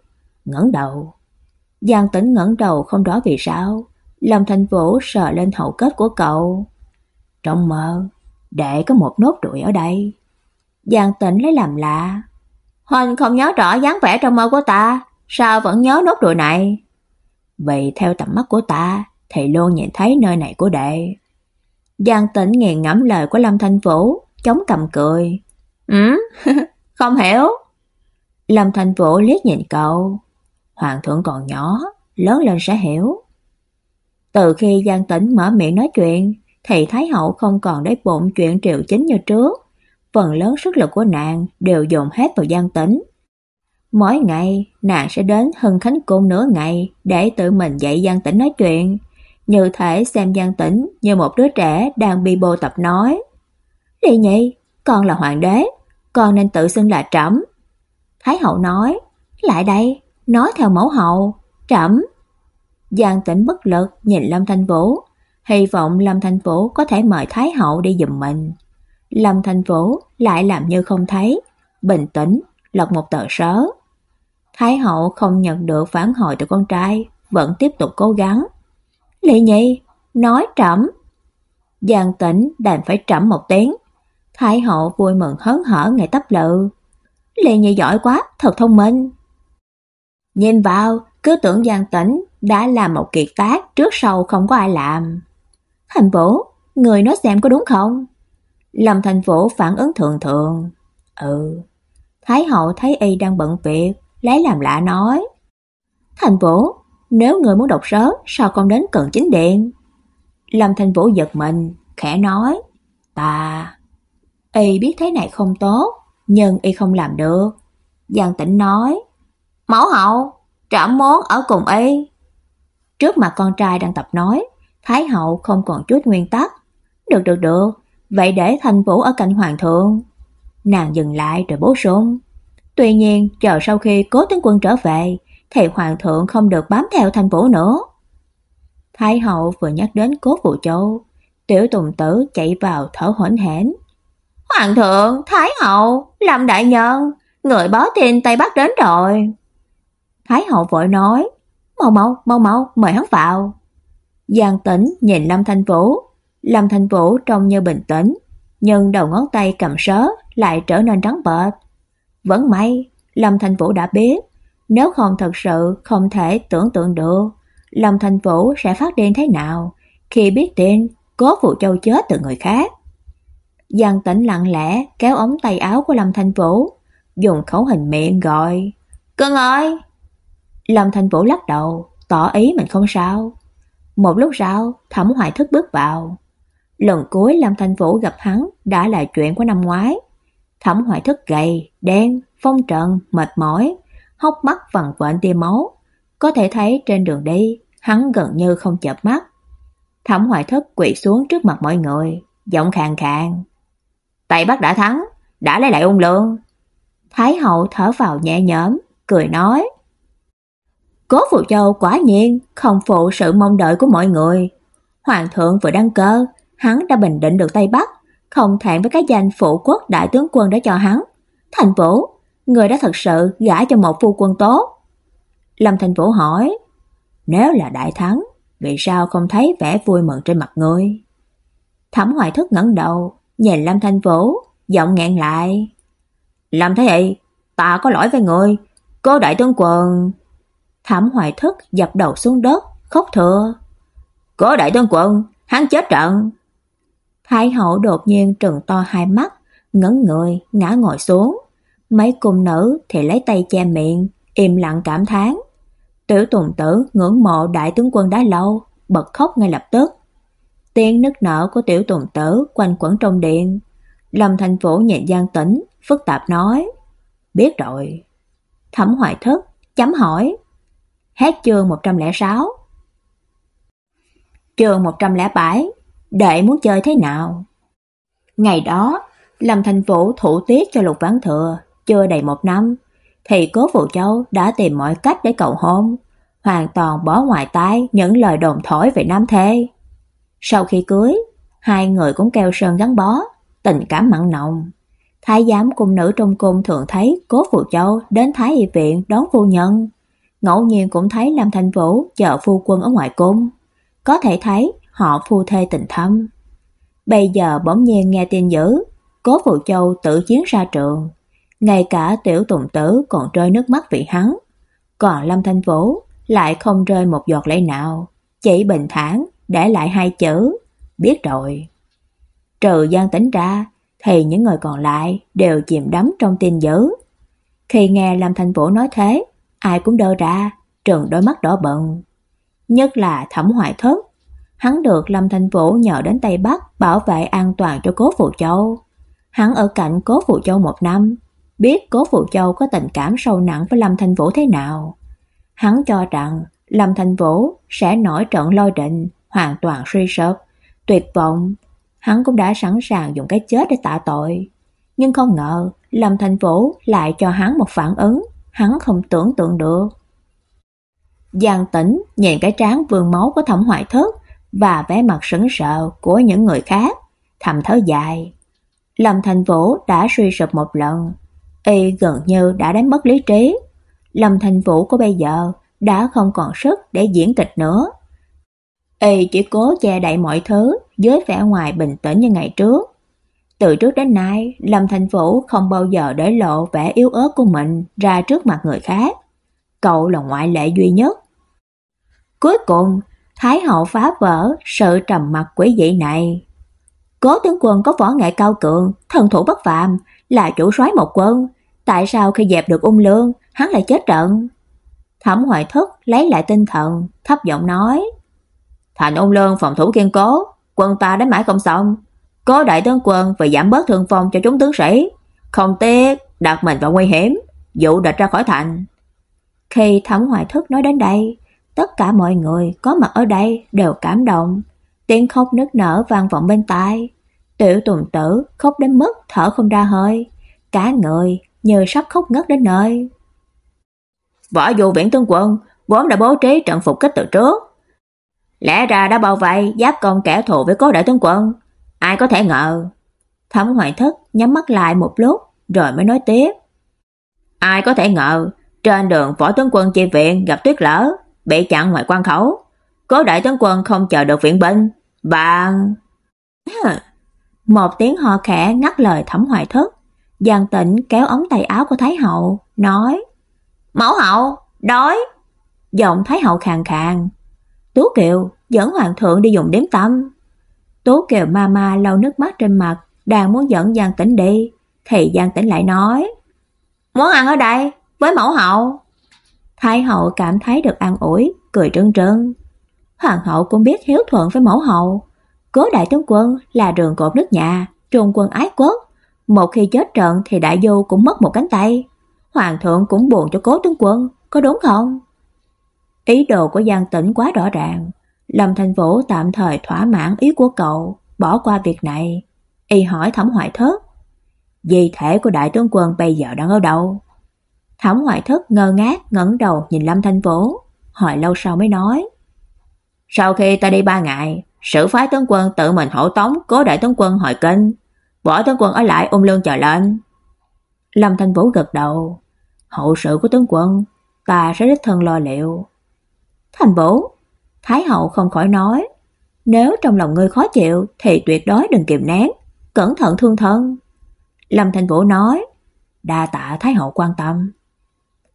ngẩng đầu. Giang Tĩnh ngẩng đầu không rõ vì sao. Lâm Thành Vũ sờ lên hậu kết của cậu. Trong mơ, để có một nốt ruồi ở đây. Giang Tĩnh lấy làm lạ. Huynh không nhớ rõ dáng vẻ trong mơ của ta, sao vẫn nhớ nốt rồi này? Vì theo tầm mắt của ta, thì luôn nhìn thấy nơi này của đệ. Giang Tĩnh nghiền ngẫm lời của Lâm Thanh Vũ, chống cằm cười. "Ừ, không hiểu." Lâm Thanh Vũ liếc nhìn cậu. Hoàng thượng còn nhỏ, lớn lên sẽ hiểu. Từ khi Giang Tĩnh mở miệng nói chuyện, thì Thái hậu không còn để bụng chuyện triều chính như trước. Phần lớn sức lực của nàng đều dồn hết vào gian Tĩnh. Mỗi ngày, nàng sẽ đến Hưng Khánh Cung nửa ngày để tự mình dạy gian Tĩnh nói chuyện, như thể xem gian Tĩnh như một đứa trẻ đang bị bô tập nói. Đi nhị, con là hoàng đế, con nên tự xưng là trẫm. Thái hậu nói, lại đây, nói theo mẫu hậu, trẫm. Giang Tĩnh bất lực nhìn Lâm Thanh Vũ, hy vọng Lâm Thanh Vũ có thể mời Thái hậu đi giùm mình. Lâm thành Vũ lại làm như không thấy, bình tĩnh lật một tờ sớ. Thái hậu không nhận được phản hồi từ con trai, vẫn tiếp tục cố gắng. Lệ Nhi, nói trẫm. Giang Tĩnh đành phải trẫm một tiếng, Thái hậu vui mừng hớn hở ngày tấp lự. Lệ Nhi giỏi quá, thật thông minh. Nhìn vào, cứ tưởng Giang Tĩnh đã làm một kiệt tác trước sau không có ai làm. Thành Vũ, người nói xem có đúng không? Lâm Thành Vũ phản ứng thường thường. Ừ. Thái hậu thấy y đang bận việc, lấy làm lạ nói. Thành Vũ, nếu người muốn đọc sớ, sao không đến cận chính điện? Lâm Thành Vũ giật mình, khẽ nói. Ta... Y biết thế này không tốt, nhưng y không làm được. Giang Tĩnh nói. Mẫu hậu, trẫm muốn ở cùng y. Trước mặt con trai đang tập nói, Thái hậu không còn chút nguyên tắc. Được được được, vậy để Thành Vũ ở cạnh hoàng thượng. Nàng dừng lại rồi bổ sung. Tuy nhiên, chờ sau khi Cố Tướng quân trở về, thì hoàng thượng không được bám theo Thành Vũ nữa. Thái hậu vừa nhắc đến Cố Vũ Châu, Tiểu Tùng Tử chạy vào thở hổn hển. "Hoàng thượng, Thái hậu, làm đại nhân, người báo tin Tây Bắc đến rồi." Thái hậu vội nói, "Mau mau, mau mau, mời hắn vào." Giang Tĩnh nhìn Lâm Thanh Vũ, Lâm thành Vũ trông như bình tĩnh, nhưng đầu ngón tay cầm sớ lại trở nên trắng bệch. Vẫn may, Lâm thành Vũ đã biết, nếu không thật sự không thể tưởng tượng được, Lâm thành Vũ sẽ phát điên thế nào khi biết tin Cố Phụ Châu chết từ người khác. Giang Tĩnh lặng lẽ kéo ống tay áo của Lâm thành Vũ, dùng khẩu hình miệng gọi, "Cưng ơi!" Lâm thành Vũ lắc đầu, tỏ ý mình không sao. Một lúc sau, Thẩm Hoài Thức bước vào. Lần cuối Lâm Thanh Vũ gặp hắn đã là chuyện của năm ngoái. Thẩm hoại Thức gầy, đen, phong trần, mệt mỏi, hốc mắt vằn vện tia máu, có thể thấy trên đường đi, hắn gần như không chợp mắt. Thẩm hoại Thức quỳ xuống trước mặt mọi người, giọng khàn khàn. Tây Bắc đã thắng, đã lấy lại ung lượng. Thái hậu thở vào nhẹ nhõm, cười nói: Cố Phụ Châu quả nhiên không phụ sự mong đợi của mọi người. Hoàng thượng vừa đăng cơ, hắn đã bình định được Tây Bắc, không thẹn với cái danh phụ quốc đại tướng quân đã cho hắn. Thành Vũ, người đã thật sự gả cho một phu quân tốt. Lâm Thành Vũ hỏi, nếu là đại thắng, vì sao không thấy vẻ vui mừng trên mặt người? Thẩm Hoài Thức ngẩng đầu, nhìn Lâm thành Vũ, giọng ngẹn lại. Lâm Thế Ị, ta có lỗi với ngươi, cô đại tướng quân... Thẩm Hoài Thức dập đầu xuống đất, khóc thưa. Cố đại tướng quân, hắn chết trận. Thái hậu đột nhiên trừng to hai mắt, ngấn người, ngã ngồi xuống. Mấy cung nữ thì lấy tay che miệng, im lặng cảm thán. Tiểu Tùng Tử ngưỡng mộ đại tướng quân đã lâu, bật khóc ngay lập tức. Tiếng nức nở của Tiểu Tùng Tử quanh quẩn trong điện. Lâm Thành Vũ nhẹ Giang Tĩnh, phức tạp nói: "Biết rồi." Thẩm Hoài Thức chấm hỏi: Hết chương 106 Chương 107 Đệ muốn chơi thế nào? Ngày đó, Lâm Thành Vũ thủ tiết cho Lục Vãn Thừa, chưa đầy một năm, thì Cố Phụ Châu đã tìm mọi cách để cầu hôn, hoàn toàn bỏ ngoài tai những lời đồn thổi về nam thê. Sau khi cưới, hai người cũng keo sơn gắn bó, tình cảm mặn nồng. Thái giám cung nữ trong cung thường thấy Cố Phụ Châu đến Thái y viện đón phu nhân, ngẫu nhiên cũng thấy Lâm thành Vũ chờ phu quân ở ngoài cung. Có thể thấy họ phu thê tình thâm. Bây giờ bỗng nhiên nghe tin dữ, Cố Phụ Châu tự chiến ra trường, ngay cả tiểu tùng tử còn rơi nước mắt vì hắn. Còn Lâm Thanh Vũ lại không rơi một giọt lệ nào, chỉ bình thản để lại hai chữ, biết rồi. Trừ Giang Tĩnh ra, thì những người còn lại đều chìm đắm trong tin dữ. Khi nghe Lâm Thanh Vũ nói thế, ai cũng đơ ra, trừng đôi mắt đỏ bừng. Nhất là Thẩm Hoài Thất, hắn được Lâm Thanh Vũ nhờ đến Tây Bắc bảo vệ an toàn cho Cố Phụ Châu. Hắn ở cạnh Cố Phụ Châu một năm, biết Cố Phụ Châu có tình cảm sâu nặng với Lâm Thanh Vũ thế nào. Hắn cho rằng Lâm Thanh Vũ sẽ nổi trận lôi định, hoàn toàn suy sụp, tuyệt vọng. Hắn cũng đã sẵn sàng dùng cái chết để tạ tội. Nhưng không ngờ Lâm Thanh Vũ lại cho hắn một phản ứng hắn không tưởng tượng được. Giang Tĩnh nhìn cái trán vương máu của Thẩm hoại Thất và vẻ mặt sững sờ của những người khác, thầm thở dài. Lâm Thành Vũ đã suy sụp một lần, y gần như đã đánh mất lý trí. Lâm Thành Vũ của bây giờ đã không còn sức để diễn kịch nữa. Y chỉ cố che đậy mọi thứ dưới vẻ ngoài bình tĩnh như ngày trước. Từ trước đến nay, Lâm Thành Vũ không bao giờ để lộ vẻ yếu ớt của mình ra trước mặt người khác. Cậu là ngoại lệ duy nhất. Cuối cùng, Thái hậu phá vỡ sự trầm mặc quỷ dị này. Cố tướng quân có võ nghệ cao cường, thần thủ bất phàm, là chủ soái một quân, tại sao khi dẹp được ung lương, hắn lại chết trận? Thẩm Hoài Thức lấy lại tinh thần, thấp giọng nói: "Thành ung lương phòng thủ kiên cố, quân ta đánh mãi không xong, Cố đại tướng quân vì giảm bớt thương vong cho chúng tướng sĩ, không tiếc đặt mình vào nguy hiểm, dụ địch ra khỏi thành." Khi Thẩm Hoài Thức nói đến đây, tất cả mọi người có mặt ở đây đều cảm động, tiếng khóc nức nở vang vọng bên tai. Tiểu Tùng Tử khóc đến mức thở không ra hơi, cả người như sắp khóc ngất đến nơi. Võ Vũ Viễn tướng quân vốn đã bố trí trận phục kích từ trước, lẽ ra đã bao vây giáp công kẻ thù với Cố đại tướng quân, ai có thể ngờ. Thẩm Hoài Thất nhắm mắt lại một lúc rồi mới nói tiếp. Ai có thể ngờ, trên đường võ tướng quân chi viện gặp tuyết lở, bị chặn ngoài quan khẩu. Cố đại tướng quân không chờ được viện binh, và Một tiếng ho khẽ ngắt lời Thẩm Hoài Thất. Giang tĩnh kéo ống tay áo của Thái hậu, nói: "Mẫu hậu, đói." Giọng Thái hậu khàn khàn. Tú Kiều dẫn hoàng thượng đi dùng đếm tâm. Tú Kiều mama lau nước mắt trên mặt, đang muốn dẫn Giang Tĩnh đi, thì Giang Tĩnh lại nói: "Muốn ăn ở đây, với mẫu hậu." Thái hậu cảm thấy được an ủi, cười trơn trơn Hoàng hậu cũng biết hiếu thuận với mẫu hậu. Cố đại tướng quân là đường cột nước nhà, trung quân ái quốc, một khi chết trận thì đại du cũng mất một cánh tay. Hoàng thượng cũng buồn cho cố tướng quân, có đúng không? Ý đồ của Giang Tĩnh quá rõ ràng. Lâm Thành Vũ tạm thời thỏa mãn ý của cậu, bỏ qua việc này. Y hỏi Thẩm Hoại Thất. Di thể của đại tướng quân bây giờ đang ở đâu? Thẩm ngoại Thất ngơ ngác ngẩng đầu nhìn Lâm Thanh Vũ, hỏi lâu sau mới nói: "Sau khi ta đi ba ngày, sử phái tướng quân tự mình hộ tống cố đại tướng quân hồi kinh, võ tướng quân ở lại ung lương chờ lệnh." Lâm Thanh Vũ gật đầu, "Hậu sự của tướng quân, ta sẽ đích thân lo liệu." Thanh Vũ, Thái hậu không khỏi nói, nếu trong lòng ngươi khó chịu thì tuyệt đối đừng kiềm nén, cẩn thận thương thân. Lâm Thanh Vũ nói, đa tạ Thái hậu quan tâm.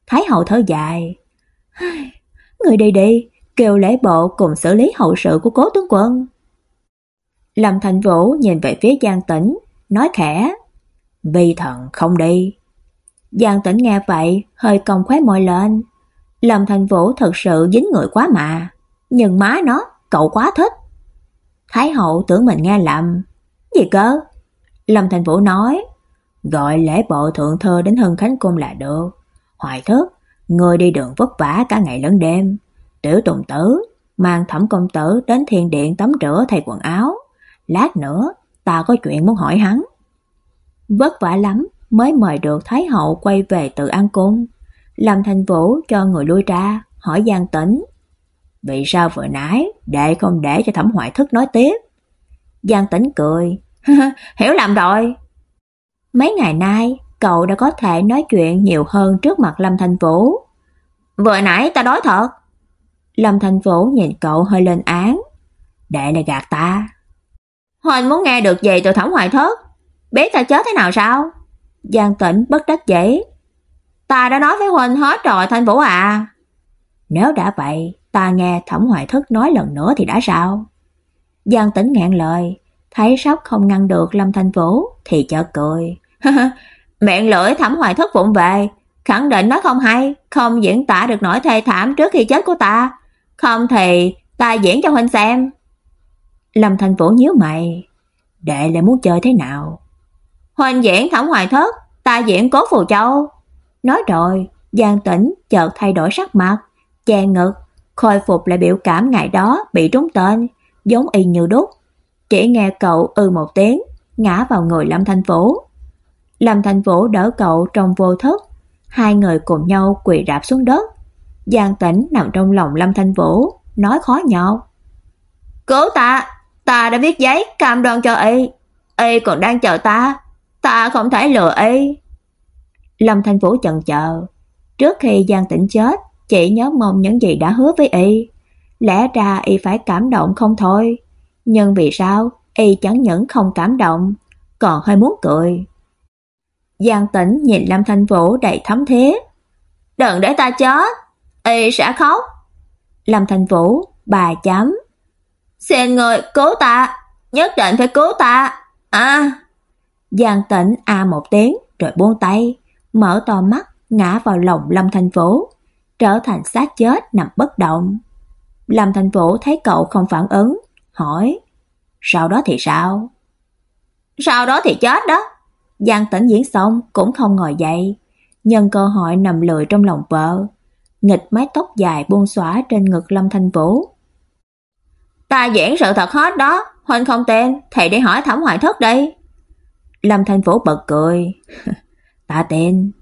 Thái hậu thở dài, người đi đi, kêu lễ bộ cùng xử lý hậu sự của cố tướng quân. Lâm thành Vũ nhìn về phía Giang Tĩnh, nói khẽ, "Vi thần không đi." Giang Tĩnh nghe vậy, hơi cong khóe môi lên. Lâm thành Vũ thật sự dính người quá mà, nhưng má nó, cậu quá thích. Thái hậu tưởng mình nghe lầm. Gì cơ? Lâm thành Vũ nói, gọi lễ bộ thượng thơ đến Hưng Khánh Cung là được. Hoài thất, người đi đường vất vả cả ngày lẫn đêm. Tiểu Tùng Tử, mang thẩm công tử đến thiên điện tắm rửa thay quần áo. Lát nữa, ta có chuyện muốn hỏi hắn. Vất vả lắm mới mời được Thái hậu quay về tự an cung. làm Thành Vũ cho người lui ra, hỏi Giang Tĩnh. Vì sao vừa nãy đệ không để cho Thẩm Hoại Thức nói tiếp? Giang Tĩnh cười. Hiểu lầm rồi. Mấy ngày nay, cậu đã có thể nói chuyện nhiều hơn trước mặt Lâm Thành Vũ. Vừa nãy ta nói thật. Lâm Thành Vũ nhìn cậu hơi lên án. Đệ này gạt ta. huỳnh muốn nghe được gì từ Thẩm Hoài Thất? Biết ta chết thế nào sao? Giang Tĩnh bất đắc dĩ. Ta đã nói với Huynh hết rồi Thanh Vũ à. Nếu đã vậy, ta nghe Thẩm Hoài Thất nói lần nữa thì đã sao? Giang Tĩnh ngạn lời, thấy sắp không ngăn được Lâm Thanh Vũ thì chợt cười. Miệng lưỡi Thẩm Hoài Thất vụng về, khẳng định nói không hay, không diễn tả được nỗi thê thảm trước khi chết của ta, không thì ta diễn cho huynh xem. Lâm thành Vũ nhíu mày, đệ lại muốn chơi thế nào? Huynh diễn Thẩm Hoài Thất, ta diễn Cố Phù Châu. Nói rồi, Giang Tĩnh chợt thay đổi sắc mặt, che ngực, khôi phục lại biểu cảm ngày đó bị trúng tên, giống y như đúc. Chỉ nghe cậu ư một tiếng, ngã vào người Lâm thành Vũ. Lâm Thanh Vũ đỡ cậu trong vô thức, hai người cùng nhau quỳ rạp xuống đất. Giang Tĩnh nằm trong lòng Lâm Thanh Vũ, nói khó nhọc. Cố ta, ta đã viết giấy cam đoan cho y, y còn đang chờ ta, ta không thể lừa y. Lâm Thanh Vũ chần chờ, trước khi Giang Tĩnh chết, chỉ nhớ mong những gì đã hứa với y. Lẽ ra y phải cảm động không thôi, nhưng vì sao y chẳng những không cảm động, còn hơi muốn cười. Giang Tĩnh nhìn Lâm Thanh Vũ đầy thấm thế. "Đừng để ta chết, y sẽ khóc." Lâm Thanh Vũ, bà chấm. "Xin người cứu ta, nhất định phải cứu ta. À. Giang Tĩnh a một tiếng rồi buông tay, mở to mắt, ngã vào lòng Lâm Thành Vũ, trở thành xác chết nằm bất động. Lâm Thành Vũ thấy cậu không phản ứng, hỏi: "Sau đó thì sao?" "Sau đó thì chết đó." Giang Tĩnh diễn xong cũng không ngồi dậy, nhân cơ hội nằm lười trong lòng vợ, nghịch mái tóc dài buông xõa trên ngực Lâm Thanh Vũ. "Ta diễn sự thật hết đó, huynh không tên, thầy đi hỏi Thẩm Hoài Thất đây Lâm Thanh Vũ bật cười. "Ta tên."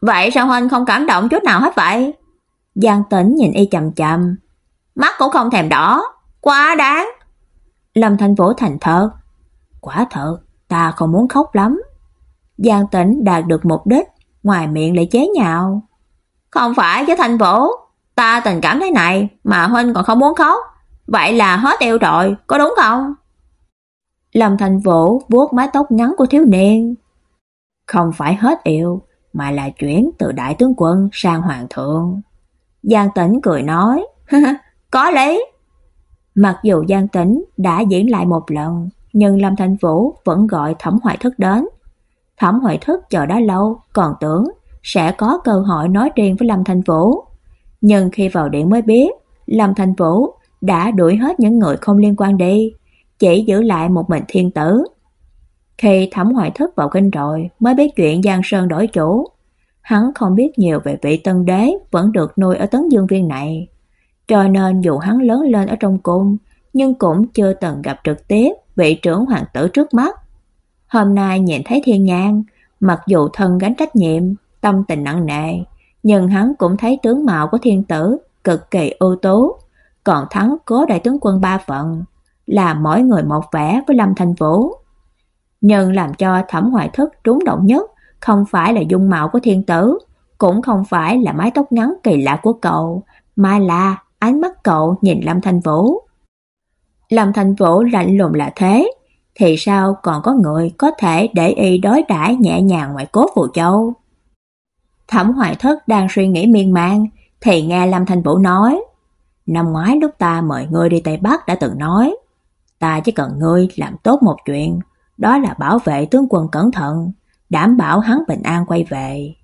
"Vậy sao huynh không cảm động chút nào hết vậy?" Giang Tĩnh nhìn y chằm chằm, mắt cũng không thèm đỏ, quá đáng. Lâm Thanh Vũ thành thật, quả thật, ta không muốn khóc lắm. Giang Tĩnh đạt được mục đích, ngoài miệng lại chế nhạo. Không phải chứ Thanh Vũ, ta tình cảm thế này mà huynh còn không muốn khóc, vậy là hết yêu rồi, có đúng không? Lâm Thanh Vũ vuốt mái tóc ngắn của thiếu niên. Không phải hết yêu, mà là chuyển từ đại tướng quân sang hoàng thượng. Giang Tĩnh cười nói, có lý. Mặc dù Giang Tĩnh đã diễn lại một lần, nhưng Lâm Thanh Vũ vẫn gọi Thẩm Hoài Thức đến. Thẩm Hoài Thức chờ đã lâu, còn tưởng sẽ có cơ hội nói riêng với Lâm Thanh Vũ. Nhưng khi vào điện mới biết, Lâm Thanh Vũ đã đuổi hết những người không liên quan đi, chỉ giữ lại một mình thiên tử. Khi Thẩm Hoài Thức vào kinh rồi mới biết chuyện Giang Sơn đổi chủ. Hắn không biết nhiều về vị tân đế vẫn được nuôi ở Tấn Dương Viên này. Cho nên dù hắn lớn lên ở trong cung, nhưng cũng chưa từng gặp trực tiếp vị trưởng hoàng tử trước mắt. Hôm nay nhìn thấy Thiên Nhan, mặc dù thân gánh trách nhiệm, tâm tình nặng nề, nhưng hắn cũng thấy tướng mạo của thiên tử cực kỳ ưu tú, còn thắng cố đại tướng quân ba phận, là mỗi người một vẻ với Lâm Thành Vũ. Nhưng làm cho Thẩm Hoài Thức trúng động nhất không phải là dung mạo của thiên tử, cũng không phải là mái tóc ngắn kỳ lạ của cậu, mà là ánh mắt cậu nhìn Lâm thành Vũ. Lâm thành Vũ lạnh lùng là thế, thì sao còn có người có thể để y đối đãi nhẹ nhàng ngoài cố Phù Châu? Thẩm Hoài Thất đang suy nghĩ miên man, thì nghe Lâm Thanh Vũ nói, năm ngoái lúc ta mời ngươi đi Tây Bắc đã từng nói, ta chỉ cần ngươi làm tốt một chuyện, đó là bảo vệ tướng quân cẩn thận, đảm bảo hắn bình an quay về.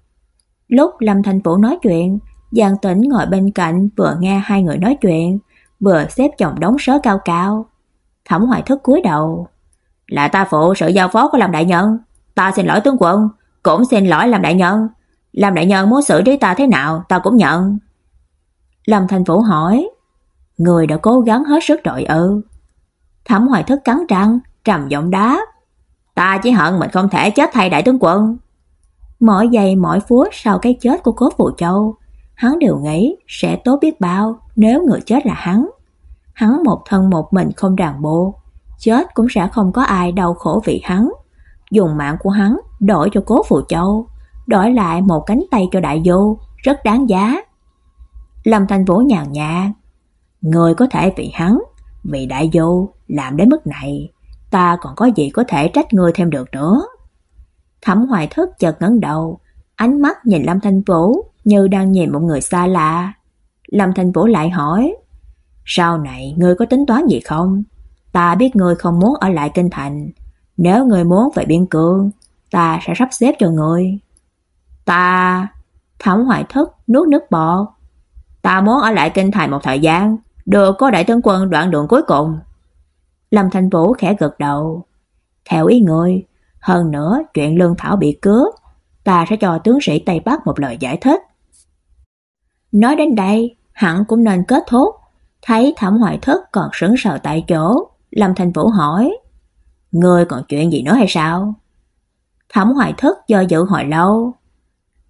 Lúc Lâm Thanh Vũ nói chuyện, Giang Tĩnh ngồi bên cạnh vừa nghe hai người nói chuyện, vừa xếp chồng đống sớ cao cao. Thẩm Hoài Thức cúi đầu, "Là ta phụ sự giao phó của Lâm đại nhân, ta xin lỗi tướng quân, cũng xin lỗi Lâm đại nhân. Lâm đại nhân muốn xử trí ta thế nào, ta cũng nhận." Lâm Thành Vũ hỏi, "Người đã cố gắng hết sức rồi ư?" Thẩm Hoài Thức cắn răng, trầm giọng đáp, "Ta chỉ hận mình không thể chết thay đại tướng quân." Mỗi giây mỗi phút sau cái chết của Cố Phù Châu, hắn đều nghĩ sẽ tốt biết bao nếu người chết là hắn. Hắn một thân một mình không ràng buộc, chết cũng sẽ không có ai đau khổ vì hắn. Dùng mạng của hắn đổi cho Cố Phù Châu, đổi lại một cánh tay cho đại vô, rất đáng giá. Lâm Thanh Vũ nhàn nhạt, người có thể vì hắn, vì đại vô làm đến mức này, ta còn có gì có thể trách người thêm được nữa. Thẩm Hoài Thức chợt ngẩng đầu, ánh mắt nhìn Lâm Thanh Vũ như đang nhìn một người xa lạ. Lâm Thanh Vũ lại hỏi, sau này ngươi có tính toán gì không? Ta biết ngươi không muốn ở lại kinh thành, nếu ngươi muốn về biên cương, ta sẽ sắp xếp cho ngươi. Ta... Thẩm Hoài thất nuốt nước bọt. Ta muốn ở lại kinh thành một thời gian, được có đại tướng quân đoạn đường cuối cùng. Lâm thành Vũ khẽ gật đầu. Theo ý ngươi, hơn nữa chuyện Lương Thảo bị cướp, ta sẽ cho tướng sĩ Tây Bắc một lời giải thích. Nói đến đây, hẳn cũng nên kết thúc. Thấy Thẩm Hoài thất còn sững sờ tại chỗ, Lâm Thành Vũ hỏi: "Ngươi còn chuyện gì nữa hay sao?" Thẩm Hoài Thức do dự hồi lâu.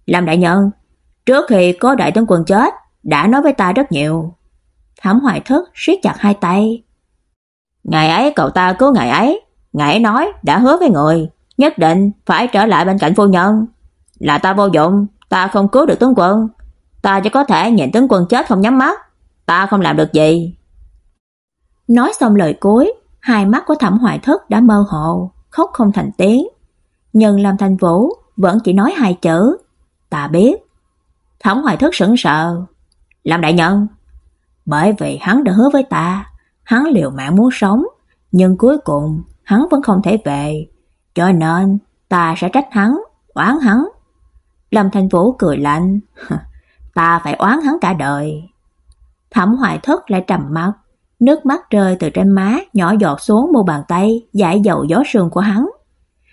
"Lâm đại nhân, trước khi có đại tướng quân chết, đã nói với ta rất nhiều." Thẩm Hoài Thức siết chặt hai tay. "Ngày ấy cậu ta cứu ngày ấy, ngày ấy nói đã hứa với người, nhất định phải trở lại bên cạnh phu nhân. Là ta vô dụng, ta không cứu được tướng quân, ta chỉ có thể nhìn tướng quân chết không nhắm mắt, ta không làm được gì." Nói xong lời cuối, hai mắt của Thẩm Hoài Thất đã mơ hồ, khóc không thành tiếng. Nhưng Lâm Thanh Vũ vẫn chỉ nói hai chữ, "Ta biết." Thẩm Hoài Thất sững sờ, "Lâm đại nhân?" Bởi vì hắn đã hứa với ta, hắn liều mạng muốn sống, nhưng cuối cùng hắn vẫn không thể về, cho nên ta sẽ trách hắn, oán hắn. Lâm Thành Vũ cười lạnh, ta phải oán hắn cả đời. Thẩm Hoài Thất lại trầm mắt, nước mắt rơi từ trên má nhỏ giọt xuống mu bàn tay giải dầu gió sương của hắn.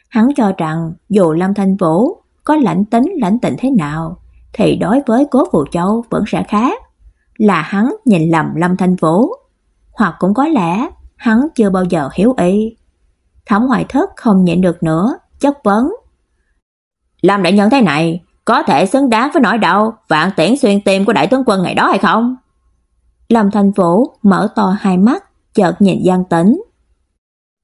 Hắn cho rằng dù Lâm Thanh Vũ có lãnh tính lãnh tịnh thế nào thì đối với Cố Vũ Châu vẫn sẽ khác. Là hắn nhìn lầm Lâm Thanh Vũ, hoặc cũng có lẽ hắn chưa bao giờ hiểu ý. Thẩm Hoài Thất không nhịn được nữa, chất vấn. Lâm đại nhân thế này, có thể xứng đáng với nỗi đau vạn tiễn xuyên tim của đại tướng quân ngày đó hay không? Lâm Thanh Vũ mở to hai mắt, chợt nhìn Giang Tĩnh.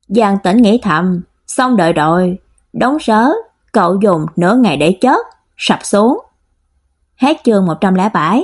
Giang Tĩnh nghĩ thầm, xong đợi rồi, đóng sớ, cậu dùng nửa ngày để chết, sập xuống. Hết chương 107